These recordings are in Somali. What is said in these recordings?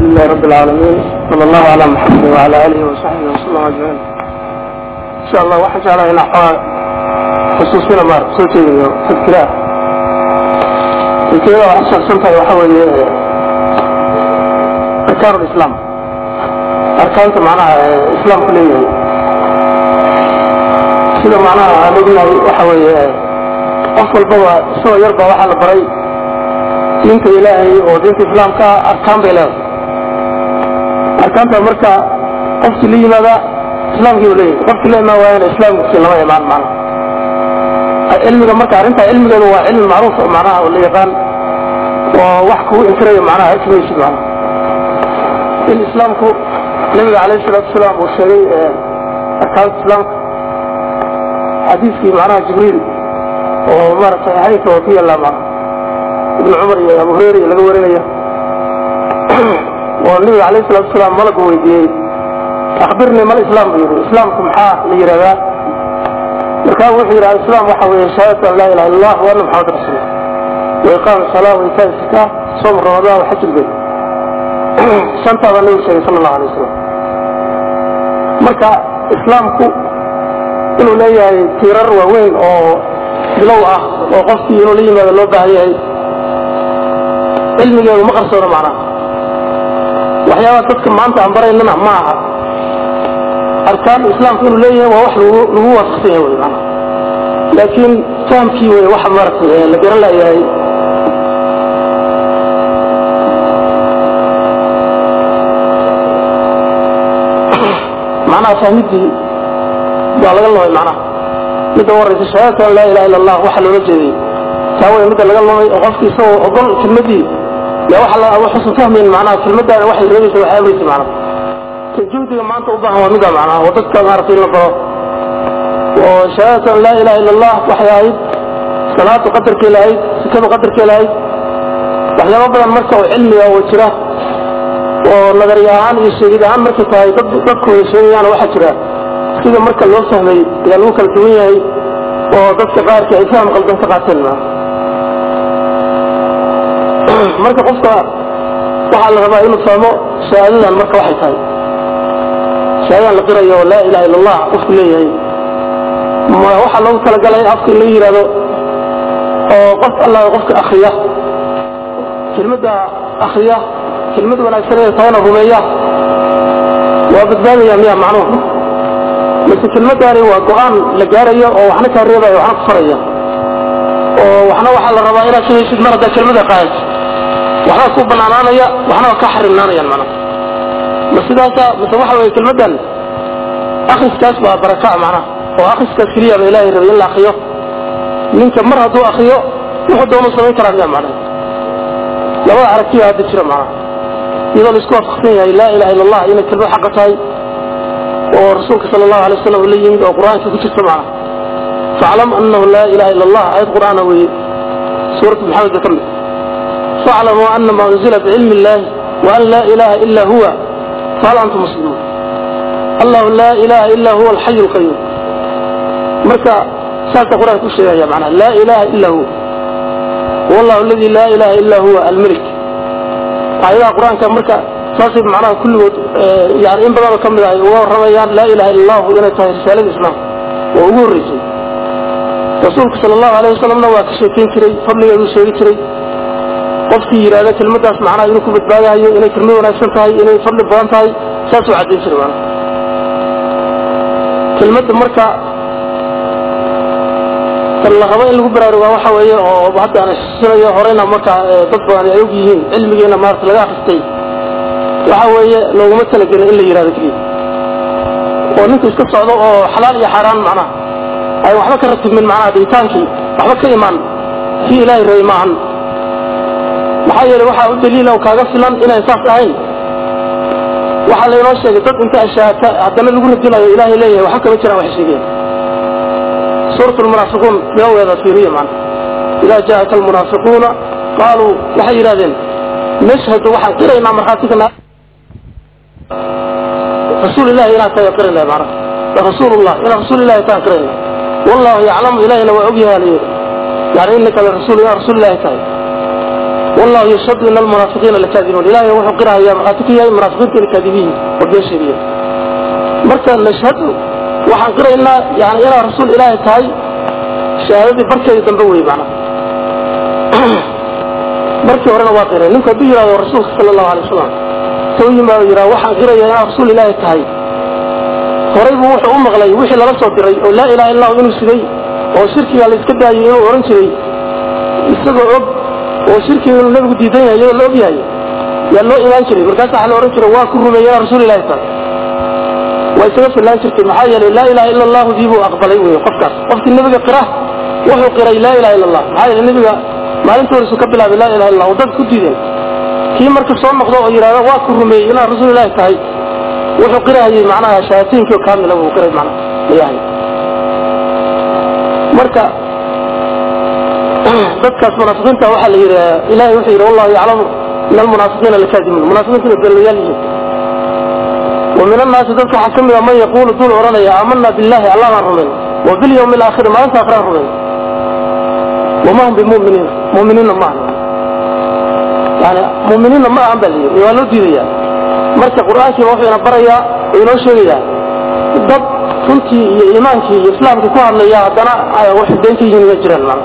لله رب العالمين صلى الله على محمد وعلى آله وصحبه وسلم أجمعين إن شاء الله waxaan jeclahay inaan xoogaa xusuusina maar soo jeediyo tadkiraah tadkirada waxay saabsan tahay waxa weeye arkaan lislaam arkaanta macnaha islaamku leeyahay sida macnaha aan ognahay waxa weeye qof walbaba isagoo yarba waxaa la baray diinta ilaahay oo diinta islaamka arkaan bay leedahay arkaanta marka qofkii la yimaada islaamkiibu leeyahay. Qofkii la imaan waayana islaamkiisi lama imaan macna cilmiga marka arrintaa cilmigeedu waa cilmi macruuf macnaha oo la yaqaan oo wax kugu inkirayo macnaha ismaysid macnaha in islaamku nabiga calayhi salaatu wasalaam uu sheegay arkaanta islaamka. Xadiiskii macnaha jibriil oo maaragtay saxiixaynka oo ku yaallaa macnaha ibn cumar iyo abu hureyra iyo laga warinaya oo nabiga alayh salatu wasalaam malagu weydiiyey. Akhbirnii mal islaam buu yidhi. Islaamku maxaa la yidhahdaa markaa wuxuu yidhi alislaam waxa weeye shahaadatu an laa ilaha illa allah wa anna maxamad rasuul wa iqaam salaa wa itaa zaka soom ramadaan wa xaj ilbayt shantaa baa nabigu sheegay sala allahu alay wasalam marka islaamku inuu leeyahay tiirar waaweyn oo bilow ah oo qofkii inuu la yimaado loo baahan yahay cilmigeedu ma qarsoono macnaha waxyaabaha dadka maanta aan baraynana ma aha arkaan islaamka inuu leeyahay waa wax lagu waafaqsan yahay wy laakiin fahamkii wey waxa maaragtay la garan layahay macnaha fahmidii waa laga lumay macnaha. Midda waraysa shahaadatu an laa ilaha illa allah waxa loola jeeday. Taa wey midda laga lumay oo qofki isagoo ogol kelmadii waxuusan fahmayn macnaha kelmadaana waxay reebaysa waxay abraysa macnaha. Juhdiga maanta u baahan waa mida macnaha oo dadka maaragtay in la baro oo shahaadatu an laa ilaha illa allah waxay ahayd salaadu qadarkay lahayd sikadu qadarkay lahayd waxyaabo badan marka oo cilmiga oo jira oo nadari ahaan iyo sheegid ahaan markay tahay dadku wada sheegayaan waxaa jira. Sida marka loo fahmay ayaa lagu kala duwan yahay oo dadka qaarkii ay faham qaldan ka qaateen marka qofka waxaa la rabaa inuu fahmo shahaadadan marka waxay tahay. Shahaadadan la qirayo laa ilaha illa allah qofku leeyahay. Ma waxaa loogu talagalay afka in laga yidhahdo oo qof allah qofka akriya kelmadda akriya kelmad wanaagsan ee tahayna rumeeya waa badbaadaya miya macnuhu mise kelmaddaani waa go'aan la gaarayo oo waxna kaa reebaya waxna ku faraya. Oo waxna waxaa la rabaa inaad shahaysid mar haddaa kelmada qaadad waxbaa ku banaanaanaya waxna waa ka xarimnaanayaan macnaha ma sidaasa mise waxa weye kelmaddan akriskaas waa baraka macnaha oo akriskaas keliya ba ilahay rabay in la akriyo. Ninka mar hadduu akriyo wuxuu doonuu samayn karaa miya macnaha labada aragtiya hadda jira macnaha iyadoo la isku waafaqsan yahay laa ilaha illa allah inay kelmad xaqa tahay oo rasuulka sal allahu alay wasalam la yimid oo qur'aanka ku jirta macnaha faclam anahu laa ilaha illa allah ayad qur'aana weeye. Suuratu maxamed ka mid anama unzila bicilmi illahi wa an laa ilaha ila huwa fahal antum muslimuun allahu laa ilaha ila huwa alxayu alqayuum marka saasa qur'aanka ku sheegaya macnaha laa ilaha ila huwa wallahu aladi laa ilaha ila huwa almalik aayadaha qur'aanka marka saasay macnaha kulligood yani in badanoo ka mid ah uga warramayaan laa ilaha illa allahu inay tahay risaalada islaamka oo ugu horreysay rasuulku sal allahu alayh wasalamna waa ka sheekayn jiray fadligeeduu sheegi jiray qofkii yidhahda kelmaddaas macnaha inuu ku badbaadahayo inay kelmad wanaagsan tahay inay fadli badan tahay saasuu caddayn jiray macnaha kelmadda marka tan la rabo in lagu baraarugaa waxa weeye oo hadda aan xisinayo horeyna marka dad badan ay og yihiin cilmigeena maarata laga akristay waxa weeye looguma talagelin in la yidhahdo keliya. Oo ninka iska socdo oo xalaal iyo xaaraan macnaha ay waxba ka ratibmin macnaha dhigitaankii waxba ka imaan. Kii ilaahay rabay maahan maxaa yeelay waxaa u daliila kaaga filan inayn saas ahayn. Waxaa laynoo sheegay dad inta ashaata haddana lagu radinayo ilaahay leeyahay waxba kama jiraan waxay sheegeen. Suurat lmunaafiquun biloweeda fiiriya macna. Idaa jaa'aka almunaafiquuna qaaluu waxay yidhahdeen nashhadu waxaan qiraynaa markhaatika rasuul ilahi inaan tahay qirayna macna. Rasuulullah inaan rasuul ilahi tahan qirayna. Wallahu yaclamu ilahina waa ogyahay yani innaka la rasuul inaan rasuul ilahi tahay wallahu yashhadu ina almunaafiqiina lakaadibuun ilahay wuxuu qirahayaa markhaati ka yahay munaafiqiinta inay kaadibiyiin oo been sheegayeen marka nashhadu waxaan qiraynaa yani inaad rasuul ilaahay tahay shahaadadii barkeedii dambe wey macna markii horena waa qiray ninku hadduu yidhahdo rasuulka sala allahu alay wasalam soo yimaado yidhaha waxaan qiraya inaad rasuul ilaahay tahay horay buu wuxuu u maqlay wixii lala soo diray oo laa ilaha illahu inuu siday oo shirkiga la iska daayay inuu odhan jiray isagoo og oo shirkiga inuu nabigu diidan yahay iyadoo la og yahay. Yaa loo imaan jiray. Markaas waxaa la odhan jiray waa ku rumeeyey inaad rasuul ilaahay tahay waa isaga fillaan jirtay. Maxaa yeelay laa ilaha illa allahu dii buu aqbalay wey qofkaas. Qofkii nebiga qira wuxuu qiray laa ilaha illa allah maxaa yeelay nebiga maalintii horisu ka bilaabay laa ilaha illa allah dad ku diideen. Kii marka soo noqdo oo yidhahda waa ku rumeeyey inaad rasuul ilaahi tahay wuxuu qirahayay macnaha shahaatiinkii oo kaamila buu qiray macnaha mayahay marka dadkaas munaafiqiinta waxaa la yidhi ilahay wuxuu yidhi wallahu yaclamu min almunaafiqiina lakaadimuun munaafiqiintuna beelayaal yihiin. Wa min annaasi dadka waxaa ka mid a man yaquulu duul odhanaya aamana billahi allah baan rumayn wa bilyawmi alaakhiri maalinta akhiraan rumayn wama hum bimuminiin muminiinna ma ahan yani muminiinna ma ahan baa la yidhi waa loo diidaya marka qur'aankiiba wuxuu ina barayaa oo inoo sheegayaa dad runtii iyo iimaankii iyo islaamkii ku hadlaya haddana waxay deynta yihiin ma jiraan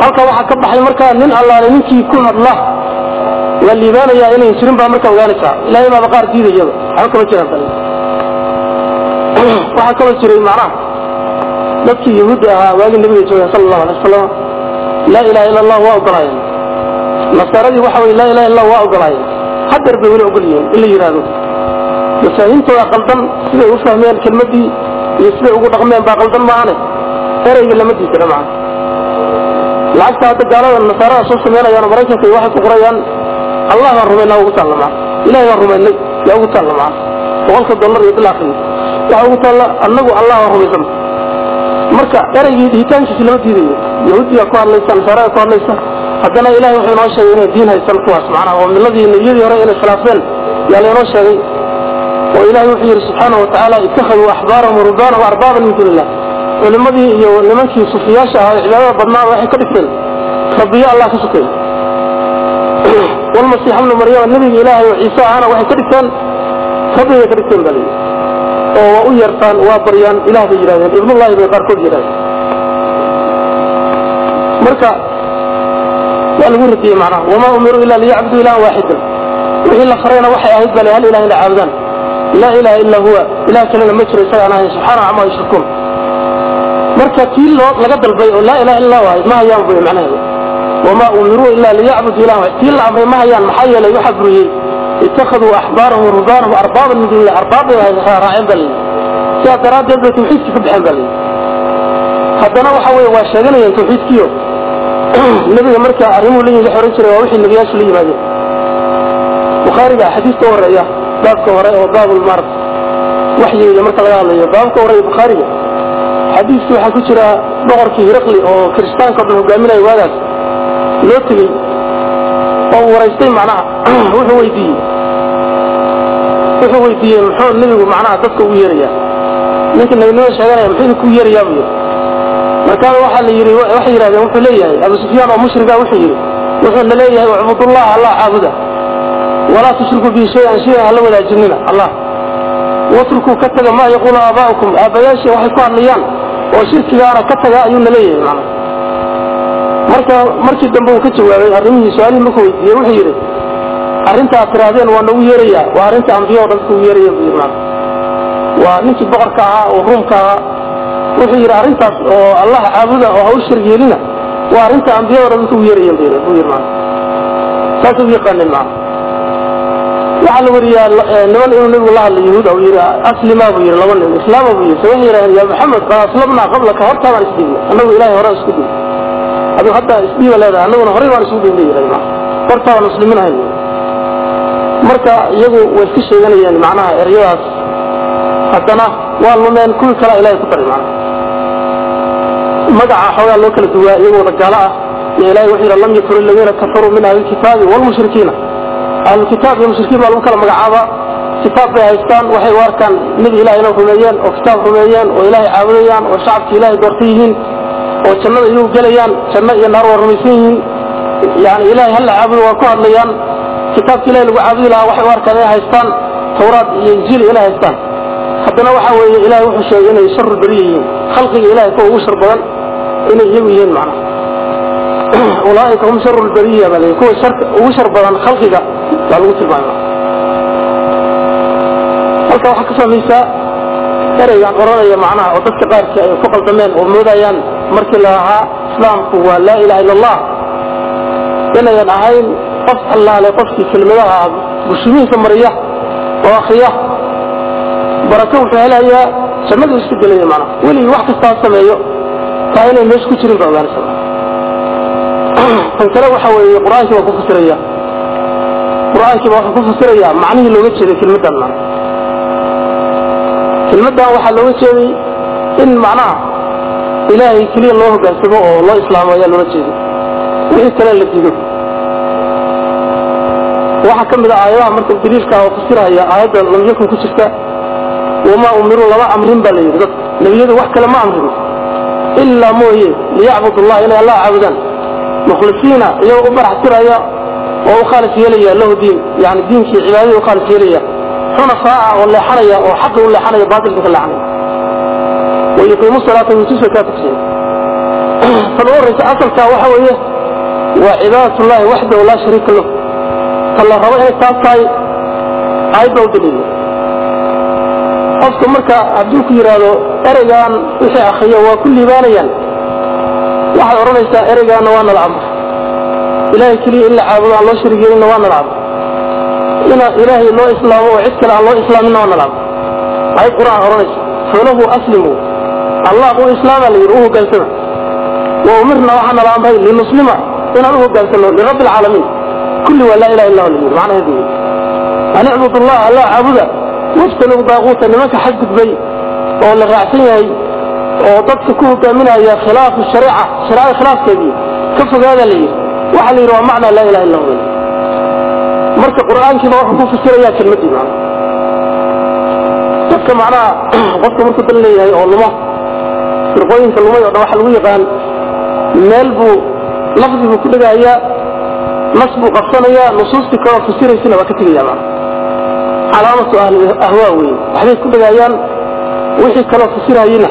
halka waxaa ka baxay markaa nin allaale ninkii ku hadla waa liibaanayaa inayn jirin baa markaa ogaanaysaa ilaahay baaba qaar diidayaba. Waxba kama jiraan bal waxaa kaloo jiray macnaha dadkii yahuudda ahaa waagii nabiga joogay sala allahu alay wasalam laa ilaha illa allah waa ogolaayeen. Nasaaradii waxa weye laa ilaha illa waa ogolaayeen. Hadeer bay weli ogol in la yidhaahdo mafaahiimtooda qaldan siday u fahmeen kelmadii iyo siday ugu dhaqmeen baa qaldan maahane ereyga lama diidana macna lacagta hadda gaalada nasaarada soo samaynayaan maraykanka iyo waxay ku qorayaan allah baan rumaynaa ugu taalla macna ilahay baan rumaynay yaa ugu taalla macna boqolka dollar iyo bilaaqii waxa ugu taalla annagu allah baan rumaysan marka ereygii dhihitaankiisi lama diidayo. Yahuudiyaa ku hadlaysa nasaarada ku hadlaysa haddana ilahay wuxuu inoo sheegay inay diin haysan kuwaas. Macnaha oo miladii nabiyadii hore inay khilaafeen yaa laynoo sheegay. Oo ilahay wuxuu yidhi subxaanahu watacaala ittakhaduu axbaarahum rubaanahum arbaaban min duuni illah culimmadii iyo nimankii sufiyaasha ahaa cibaadada badnaa waxay ka dhigteen rabbiyo allah ka sukay walmasiix ibnu maryama nebiga ilaahay oo ciise ahana waxay ka dhigteen rabbigay ka dhigteen baa layidhi oo waa u yeertaan waa baryaan ilah bay yidhahdeen ibnullahi bay qaarkood yidhahdeen marka waa lagu radiyey macnaha wamaa umiruu ila liyacbuduu ilahan waaxidan wixii la farayna waxay ahayd bale hal ilah ina caabudaan. Laa ilaha illa huwa ilah kalena ma jiro isagaan ahayn subxaana camaa yushrikuun marka loo laga dalbay oo laa ilaha illa ahayd ma hayaan buy macnaheedu. Wamaa umiruu ila liyacbuduu ilahan waaxid tii la amray ma hayaan maxaa yeelay waxaa buriyey ittakhaduu axbaarahum rubaanahum arbaaban min duuni illah arbaab bay raaceen baa layidhi sidaa daraaddeed bay tawxiidkii ka baxeen baa layidhi haddana waxa weye waa sheeganayeen tawxiidkiio nebiga marka arrimuhu la yimid xoran jiray waa wixii nebiyaashu la yimaadeen. Bukhaariga xadiiska horreeya baabka hore oo baabulmar waxyiga marka laga hadlayo baabka hore bukhaariga xadiiskii waxaa ku jira boqorkii hiraqli oo kiristaanka o dhan hogaaminaya waagaas loo tegey oo waraystay macnaha wuxuu weydiiyey. Wuxuu weydiiyey muxuu nebigu macnaha dadka ugu yeerayaa ninka nebinimada sheeganaya muxuu idinku yeerayaa buu yidhi. Markaana waxaa la yidhi waxay yidhahdeen wuxuu leeyahay abu sufyaan oo mushriga wuxuu yidhi wuxuuna leeyahay ucbudullah allah caabuda. Walaa tushrikuu bihi shay-an shay-an hala wadaajinina allah watrukuu ka taga maa yaquulu aabaa'ukum aabbayaashii waxay ku hadlayaan oo shirkigaana ka taga ayuuna leeyahay. Marka markii dambe uu ka jawaabay arrimihii su'aalihii markuu weydiiyey wuxuu yidhi arrinta aad tirahdeen waa noogu yeerayaa waa arrinta ambiya o dhan ugu yeeraya buu yidhi waa ninkii boqorka ahaa oo ruumka ahaa. Wuxuu yidhi arrintaas oo allah caabuda oo hawl shirg yeelina waa arrinta ambiyada o dhan dadka ugu yeerayan buu yidhi macna saasay u yaqaaneen macna waxaa la wariyaa niman inuu nabigu la hadlay yahuud uu yidhi aslima buu yidhi laba nin islaama buu yidhi waxay yidhahdeen yaa maxamed qad aslamnaa qablaka hortaabaan isdhiibnay annagu ilaahay hore isku dhiibnay aduu hadda isdhiiba leedahay annaguna horey baan isugu dhiibnay yidhahdeen hortaabaan muslimiin ahayn marka iyagu way iska sheeganayeen macnaha eryadaas haddana waa lumeen kuwii kalea ilahay ku daray macnaha. Magaca xoogaa loo kala duwaa iyagoo wada gaalo ah iyo ilahay wuxuu yidhi lam yakun aladiina kafaruu min ahli lkitaabi waalmushrikiina ahlulkitaab iyo mushrikiin baa lagu kala magacaaba. Kitaab bay haystaan waxay u arkaan nebi ilahayna rumeeyeen oo kitaab rumeeyeen oo ilaahay caabudayaan oo shacabkii ilaahay doorta yihiin oo jannada iyagu gelayaan janno iyo naar waa rumaysan yihiin. Yani ilahay hala caabudo waa ku hadlayaan. Kitaabka ilahay lagu caabudi lahaa waxay u arkaan inay haystaan. Tawraad iyo injiil inay haystaan. Haddana waxa weeye ilahay wuxuu sheegay inay sharu beriya yihiin. Khalqiga ilahay kuwa ugu shar badan inay iyagu yihiin macnaha. Ulaaika hum sharu lberiya baa kuwa ugu shar badan khalqiga baa lagu tilmaama halka waxaa ka fahmaysaa ereygaan oranaya macnaha oo dadka qaarkii ay ku qaldameen oo moodayaan markii la ahaa islaamku waa laa ilaha illa allah inayan ahayn qof allaale qofkii kelmadaha bushumihiisa mariya oo akriya. Barako wuxuu helayaa jannadu iska gelaya macnaha. Weligii wax kastaa sameeyo taa inay meesha ku jirin ba ogaanaysa tan kale waxa weeye qur'aankii waa ku fasiraya qur'aankiiba wuxuu ku fasirayaa macnihii looga jeeday kelmaddan macna kelmaddan waxaa looga jeeday in macnaha ilaahay keliya loo hogaansamo oo loo islaamo ayaa loola jeeday. Wixii kale la diido waxaa ka mid a aayadaha marka daliilka oo fasiraya aayadda lam yakun ku jirta wamaa umiruu lama amrin baa la yidhi dadka. Nebiyadu wax kale ma amrin. Ilaa mooye liyacbud allah inay allah caabudaan. Mukhlisiina iyagoo u barax tiraya oo u khaalis yeelaya lahu diin yani diinkii cibaadadii u khaalis yeelaya. Xunafaa'a oo leexanaya oo xaqi u leexanaya baatilka ka leexanaya. Wayuqiimu salaata yuutu zakaata kusiin tan u horraysa asalkaa waxa weeye waa cibaadatullahi waxdahu laa shariika lahu. Ta la rabo inay taas tahay aayadda u daliilo qofka marka hadduu ku yidhaahdo ereygaan wixii akriyo waa ku liibaanayaan. Waxaad odhanaysaa ereygaana waa nala amr ilaahay keliya in la caabudo aan loo sharig yeelinna waa nala amr ina ilaahay loo islaamo oo cid kale aan loo islaaminna waa nala amr ayad qur'aan odhanaysa falahu aslimu allah u islaama la yidhi u hogaansama wa umirna waxaa nala amray linuslima inaan u hogaansano lirabbi alcaalamiin kulli waa laa ilaha illa hu la yidhi macnaheedu an icbud allah allah caabuda wajtanibu daaquuta nimanka xadgudbay oo la raacsan yahay oo dadka ku hogaaminaya khilaafu shariica shareecada khilaafkeedii ka fogaada la yidhi waxaa la yidhi waa macnaa laa ilaha illa hu marka qur'aankiiba wuxuu ku fasirayaa kelmaddii macna dadka macnaha qofka markuu dan leeyahay oo lumo firqooyinka lumay oo dhan waxa lagu yaqaan meel buu lafdi buu ku dhegahayaa nas buu qabsanayaa nusuustii kaloo fasiraysana waa ka tegaya macna calaamatu ahwaa wey waxbay ku dhegayaan wixii kaloo fasirhayena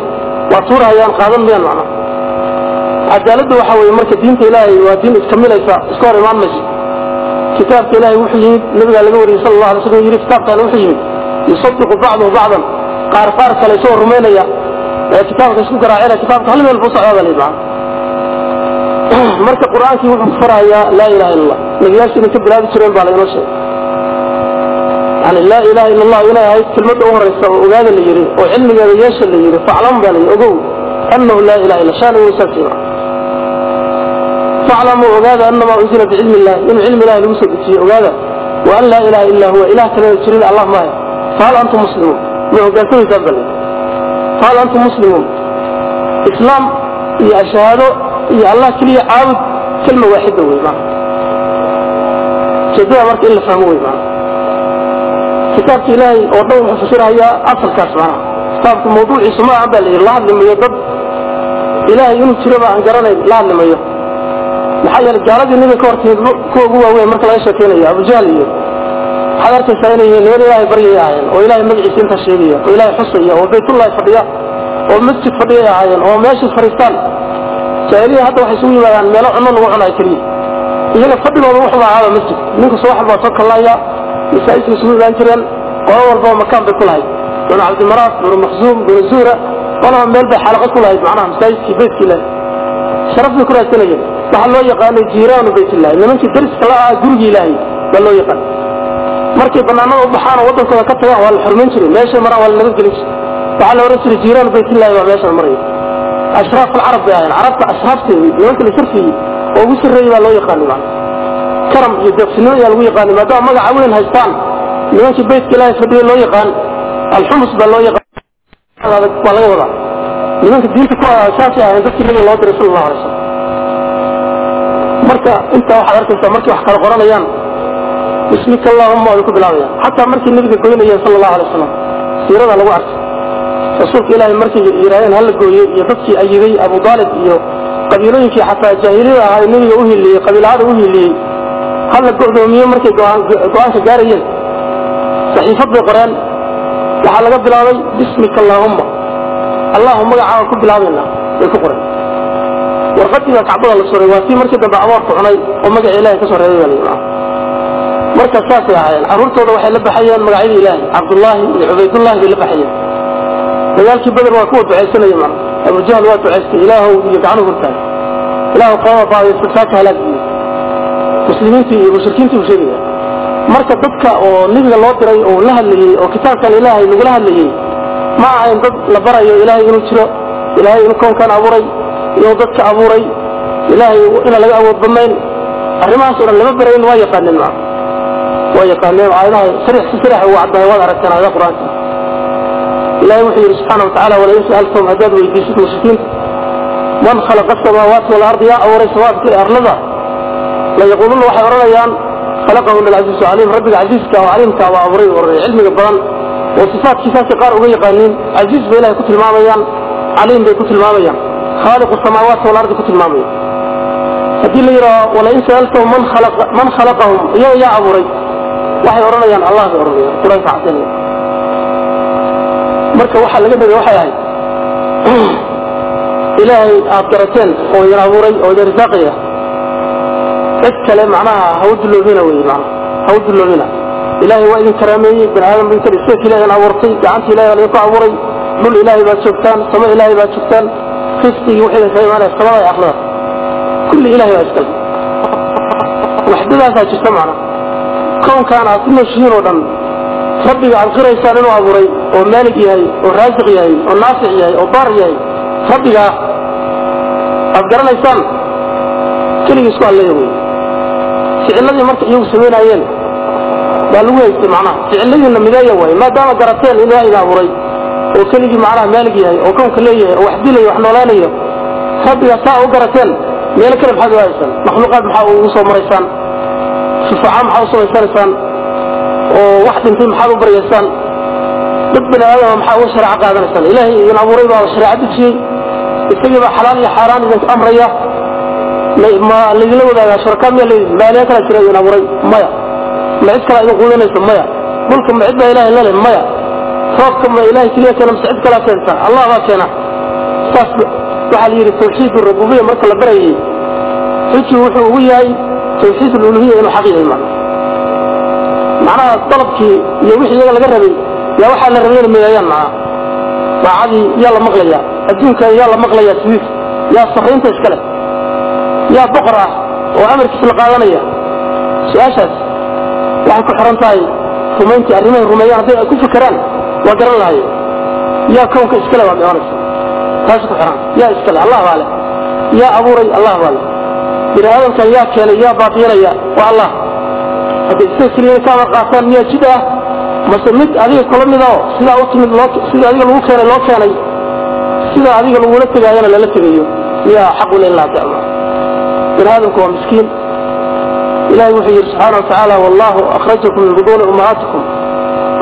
waa tuurahayaan qaadan mayaan macna cadaaladda waxa weye marka diinta ilaahay waa diin iskamilaysa iska hor imaan mayso kitaabka ilaahay wuxuu yimid nabigaa laga wariyey sal allah alay slam yidhi kitaabkaana wuxuu yimid yusadiqu bacduhu bacdan. Qaar qaar kale isagoo rumaynaya ee kitaabka isku garaacina kitaabka hal meel buu socdaa baa la marka qur'aankii wuxuu farahayaa laa ilaha illa allah. Nebiyaasha inay ka bilaabi jireen baa laynoo sheegay. Yani laa ilaha illa allah inay ahayd kelmadda u horaysa oo ogaada la yidhi oo cilmigeeda yeesha la yidhi faclam baa la yidhi ogow annahu laa ilaha illa shaana faclamuu ogaada annamaa unzila bicilmi illahi inuu cilmi ilahi lagu soo dejiye ogaada. Wa an laa ilaha illa huwa ilah kalena jirin allah maayo fahal antum muslimuun. Ma la yidhi fahal antum muslimuun. Islaam iyo ashahaado iyo allah keliya caabud kelma waaxida wey maa jeedada marka in la fahmo wey maa kitaabka ilaahay oo dhan wuxuu fasirhayaa asalkaas macnaha. Kitaabka mawduuciisu ma aha baa la yidhi la hadlimayo dad. Ilaahay inuu jiraba aan garanayn la hadlimayo maxaa yeelay gaaladii nabiga ka hortimid kuwa ugu waaweyn marka laga sheekeynayo abujahl iyo waxaad arkaysaa inay yihiin niman ilaahay baryay ahaayeen oo ilaahay magaciisa intaa sheegaya oo ilaahay xusaya oo baytullahi fadhiya oo masjid fadhiyay ahaayeen oo meeshay fadhiistaan. Jaahiliya hadda waxay isugu yimaadaan meelo cunno lagu cunayo keliya. Iyaga fadhigooda wuxuu ahaaba masjid. Ninku subax baa soo kallaya masaajidka isugu imaan jireen qolo walbaba makaan bay ku lahayd. Binu cabdimaraas binu maxzuum binu zuura qolaba meel bay xalaqo ku lahayd macnaha masaajidkii beytkii ilahi sharaf bay ku raadsanayeen waxaa loo yaqaanay jiiraanu baytillahi nimankii dariska la aha gurigii ilaahay baa loo yaqaan. Markay banaanada u baxaan oo waddankooda ka tagaan waa la xurmayn jiray. Meeshay maraan waa la naga gelin jiray. Waxaa la ohan jiray jiiraanu baytillahi baa meeshan maraya. Ashraaf alcarab bay ahayn carabta ashraafteedii nimanka la sarfiyey oo ugu sarreeyey baa loo yaqaanay macna karam iyo deeqsinimo ayaa lagu yaqaanay maadaama magaca weyn haystaan. Nimankii beytka ilaahay fadhiya loo yaqaan alxumus baa loo yaqaan. Waa laga wadaa nimanka diinta ku saasay ahayn dadkii nabiga loo diray sal allahu alay slam marka intaa waxaad arkaysaa markay wax kala qoranayaan bismika allahumma ay ku bilaabayaan xataa markay nabiga goynayeen sala allahu alay wasalam siirada lagu arkay rasuulka ilaahay markay yidhahdeen hala gooyey iyo dadkii ayiday abu daalib iyo qabiilooyinkii xataa jaahiliyada ahaa nebiga u hiliyey qabiilahada u hiliyey. Hala go'doomiye markay go'aanka gaarayeen. Saxiifad bay qoreen. Waxaa laga bilaabay bismika allaahumma allahu magacaaga ku bilaabayna bay ku qoreen. Warqadii baa kacbada la suray waa tii markii dambe amoorku cunay oo magaca ilahay ka baa marka saasay ahaayeen carruurtooda waxay la baxayeen magacyada ilaahay cabdullaahi iyo cubaydullaahi bay la baxayeen. Dagaalkii bader waa kuwa ducaysanaya mana abujahl waa ducaystay ilaahow iyo gacnuhu hortaag ilaahu qooma baadaysa saaka halaagbiyo muslimiintii iyo mushrikiintii sheegaya marka dadka oo nebiga loo diray oo la hadlayey oo kitaabkan ilaahay lagula hadlayey ma ahayn dad la barayo ilaahay inuu jiro ilaahay inuu koonkan abuuray inuu dadka abuuray ilaahay inaan laga awood badnayn. Arrimahaas o dhan lama barayn waa yaqaaneen maa waa yaqaaneen aayadaha sarix si sarix ugu caddahay waad aragteen aayada qur'aanka. Ilahay wuxuu yidhi subxaana watacaala walain sa'altum haddaad weydiisid mushrikiinta. Man khalaqa asamaawaati walardi yaa abuuray sawaadka ee arlada layaquuluna waxay odhanayaan khalaqahu lilcasiizu caliim rabbiga casiiska oo caliimka waa abuuray oranaya cilmiga badan oo sifaadkiisaasay qaar uga yaqaaniin casiiz bay ilahay ku tilmaamayaan caliim bay ku tilmaamayaan khaaliqu samaawaati walardi ku tilmaamayaan. Haddii la yidhaho walain sa'altahum man khalaqahum iyaga yaa abuuray waxay odhanayaan allah bay odhanayaan qur'aanka caddaynaya marka waxaa laga dhigay waxay ahayd ilaahay aad garateen oo idin abuuray oo idin risaaqaya cid kale macnaha haw duloobina wey mana haw duloobina ilaahay waa idin karaameeyey bani aadam idin ka dhisay ilahay idin abuurtay gacanta ilahay baa idinku abuuray dhul ilaahay baad joogtaan samo ilaahay baad joogtaan risqigii wixii idinka imaanaya samada iyo aqlada kulli ilahay baa iskale waxdadaasaa jirta macna. Kownkaan aad ku nooshihiin oo dhan rabbiga aad qiraysaan inuu abuuray oo maalig yahay oo raasiq yahay oo naafic yahay oo baar yahay rabbigaa aad garanaysaan. Keligii isku alleeya wey ficiladii marka iyagu samaynaayeen baa lagu haystay macnaha. Ficiladiina mideeya waay maadaama garateen in ilaah idin abuuray oo keligii macnaha maalig yahay oo kownka leeyahay oo wax dilayo wax noolaanayo rabbiga saa u garateen. Meelo kale maxaad u haysaan makhluuqaad maxaa ugu soo maraysaan? Shufacaa maxaa u samaysanaysaan oo wax dhintay maxaad u baryaysaan? Dad bani aadama maxaa uga shareeco qaadanaysaan? Ilaahay idin abuuray baa shareeco dejiyey isagii baa xalaal iyo xaaraan idinku amraya. Ma laydinla wadaagaa shurakaa miya leedin maaliya kala jira idin abuuray. Maya ma cid kalaa idin quudanaysa maya. Dhulka ma cid baa ilaahay lale maya. Roobka ma ilaahay keliya keena mase cid kalaa keenta allah baa keena. Saas waxaa la yidhi tawxiid rububiya marka la barayay xuji wuxuu ugu yahay tawxiid aluluhiya inuu xaq yahay macna macnaha dalabkii iyo wixii iyaga laga rabay yaa waxaa la rabay inay mideeyaan macnaha daacadii yaa la maqlayaa. Adduunkan yaa la maqlayaa sidiis yaa sarraynta iska leh. Yaa boqor ah oo amarkiis la qaadanaya. Su'aashaas waxay ku xiran tahay rumayntii arrimahay rumeeyaan hadday ay ku fakeraan waa garan lahaye yaa kownka iskale waa micoonaysa taas ku xiran. Yaa iskale allah baa leh yaa abuuray allah baa leh bini aadamkan yaa keenay yaa baabiinaya waa allah. Hadday isaga keliya ka amar qaataan miyaa jid ah? Mase mid adiga kula mid oo sidaa u timid sida adiga lagu keenay loo keenay sida adiga lagula tegaayana lala tegayo miyaa xaq u le in la adeecmo bini aadamku waa miskiin ilahay wuxuu yidhi subxaana watacaala wallahu akhrajakum min buduuni ummahaatikum.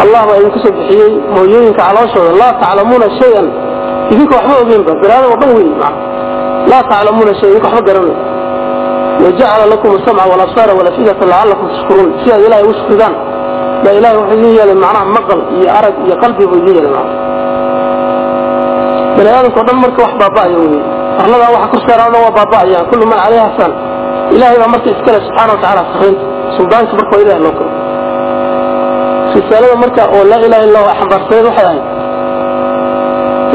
Allah baa idinku soo bixiyey hooyooyinka calooshooda laa taclamuuna shay-an. Idinka waxba ogeynba bini aadam oo dhan wey laa taclamuuna shay idinka waxba garanay. Wajacala lakum asamca walabsaara walafidata lacalakum tashkuruun. Si aad ilahay ugu shukridaan baa ilahay wuxuu idin yeelay macnaha maqal iyo arag iyo qalbi buu idin yeelay macnaha bani aadamka o dhan marka wax baaba'aya wey arladan waxa kor dhan waa baaba'ayaan kullu man calayha fan ilahay baa marka iskale subxaana watacaala sarraynta suldaanka marka waa ilahi loo karo risaalada marka oo laa ilaha illa allah xambaarsaneed waxay ahayd.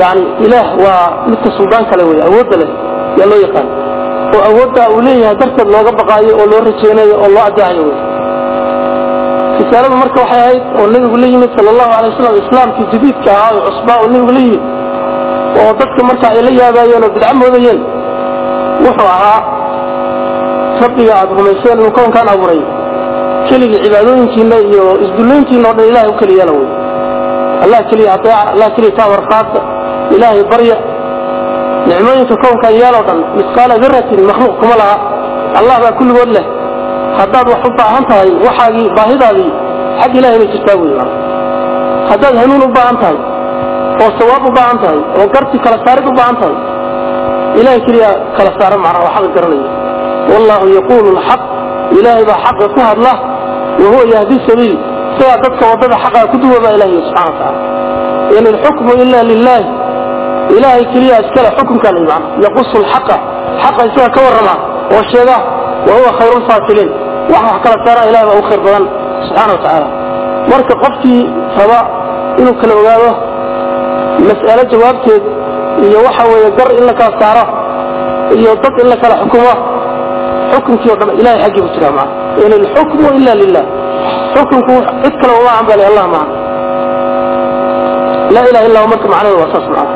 Yani ilaah waa midka suldaan kale wey awoodda leh yaa loo yaqaan. Oo awoodda uu leeyahay darteed looga baqaayo oo loo rajeynayo oo loo adeecayo wey risaaladu marka waxay ahayd oo nebigu la yimid sal allahu alay wasalam islaamkii jadiidka ahaa oo cusbaa oo nebigu la yimid oo dadka marka ay la yaabaayeen oo bidca moodayeen wuxuu ahaa rabbiga aad rumayseen inuu kownkaan abuuray. Keligii cibaadooyinkiina iyo isdullayntiina o dhan ilahay u keli yeela wey allah keliya adeeca allah keliya kaa warqaata ilaahay barya nicmooyinka kownkan yeeloo dhan misqaala daratin makhluuq kuma laha. Allah baa kulligood leh. Haddaad wax u baahan tahay waxaagii baahidaadii xag ilahay bay jirtaa wey haddaad hanuun u baahan tahay oo sawaab u baahan tahay oo garti kala saarid u baahan tahay ilahay keliya kala saara macnaha xaqa garanaya wallahu yaquulu lxaq ilaahay baa xaqa ku hadla wahuwa yahdi sabiil sidaa dadka waddada xaqa ku duwaba ilahay subxana wa taala in ilxukmu ila lilahi ilaahay keliya iskale xukunkaa layi macna yaqusu lxaqa xaqa isaga ka warrama oo sheega wahuwa khayru lfaasiliin wax wax kala saara ilahay baa u khayr badan subxaana wa tacaala marka qofkii raba inuu kala ogaado mas'alo jawaabteed iyo waxa weeye gar in la kala saaro iyo dad in la kala xukumo xukunkii o dhan ilahay xaggii bu jiraa maa in ilxukmu ila lilah xukunku cid kale uma cambale allah maa laa ilaha illa marka macnaheedu waa saas maa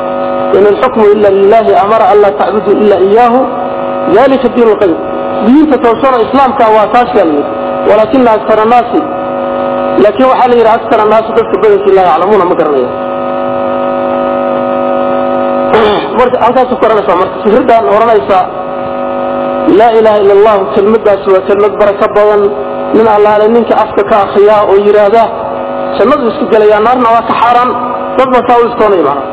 in ilxukmu ila lilahi amara an laa tacbuduu ila iyaahu dalika diin lqayim diinta toosano islaamka waa taas baa layidhi walaakina aktar annaasi laakiin waxaa la yidhi aktar annaasi dadka badankii laa yaclamuuna ma garanaya halkaas ku oranaysaa marka fikraddan oranaysa laa ilaha ila allahu kelmadaasi waa kelmad baraka badan. Nin allaale ninka afka ka akriyaa oo yidhaahda jannadu isku gelayaa naarna waa ka xaaraan. Dad ba saa u istoonaya macna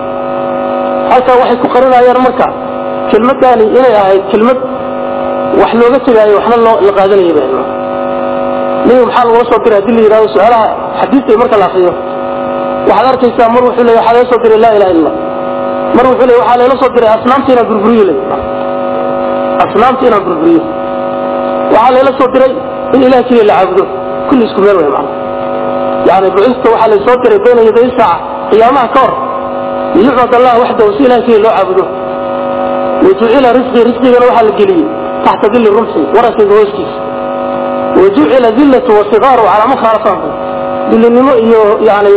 halkaa waxay ku qarinayaan marka kelmaddaani inay ahayd kelmad wax looga tegaayo waxna loo la qaadanayay ba niga maxaa lagula soo diray? Haddii la yidhahdo su'aalaha xadiista marka la akriyo waxaad arkaysaa mar wuxuu leeya waxaa laga soo diray laa ilaha illa mar wuxuu leey waxaa layla soo diray asnaamta inaan burburiyo le asnaamta inaan burburiyo waxaa layla soo diray in ilaah keliya la caabudo. Kulli isku meel way macna yani bucista waxaa lay soo diray bayna yaday saaca qiyaamaha ka hor. Liyucbad allah waxdahu si ilaah keliya loo caabudo. Wajucila risqii risqigana waxaa la geliyey. Taxta dilli rumxi warankayga hooskiisa. Wajucila dillatu wasigaaru calaa mukhaalafaanku dulinimo iyo yani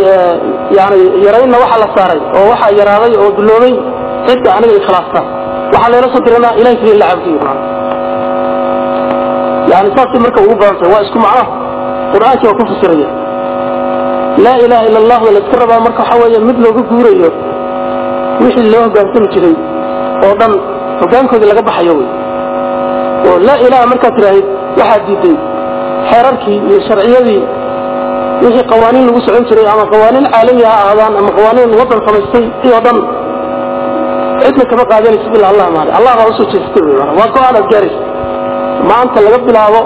yani yaraynna waxaa la saaray oo waxaa yaraaday oo duloobay. Cidda aniga ikhlaasta waxaa layla soo dirana ilahay keliya la caabudiyo macna yani saasay marka ugu badantay waa isku macno. Qur'aankii waa ku fasiraya. Laa ilaha ila allah la iska rabaa marka waxaa weeye mid looga guurayo wixii loo hogaansami jiray oo dhan hogaankoodii laga baxayo wey. Oo laa ilaha markaad tiraahid waxaad diiday xeerarkii iyo sharciyadii wixii qawaaniin lagu socon jiray ama qawaaniin caalami ha ahaadaan ama qawaaniin wadan samaystay iyo dhan cidna kama qaadanaysid ilaa allah maale allah u soo jeestay wey waa go'aan aad maanta laga bilaabo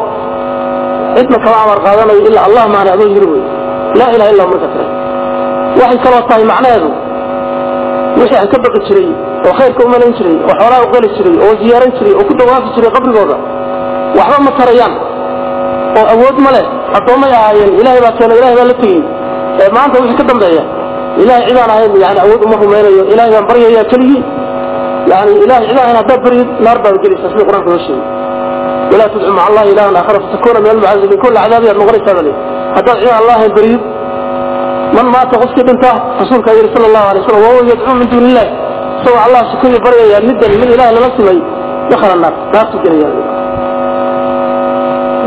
cidna kama amar qaadanayo ilaa allah maale adoo yiri wey laa ilaha illa marka tira waxay kaloo tahay macnaheedu wixii aan ka baqi jiray oo khayrka umalayn jiray oo xoolaha uqali jiray oo ziyaaran jiray oo ku dawaafi jiray qabrigooda waxba ma tarayaan. Oo awood ma leh. Addoommay ahaayeen ilahay baa keena ilahay baa la tegey. Ee maanta wixii ka dambeeya ilahay cidaan ahayn yani awood uma rumaynayo. Ilahay baan baryaya keligii ahayn haddaad baryid naar baad gelaysaa sida qur'aanka loo sheegay. Walaa tudcu maca allahi ilahan aakhara fatakuna min almucazibiin kulla cadaabiyaad noqonaysaa bale haddaad cidaan allah ahayn baryid man maata qofkii dhinta rasuulkaa yidhi sala allahu alay wasalam wahuwa yadcuu min duuni illah isagoo allah sukuya baryaya middan mid ilaah lala simay dakhala naar naartu gelaya.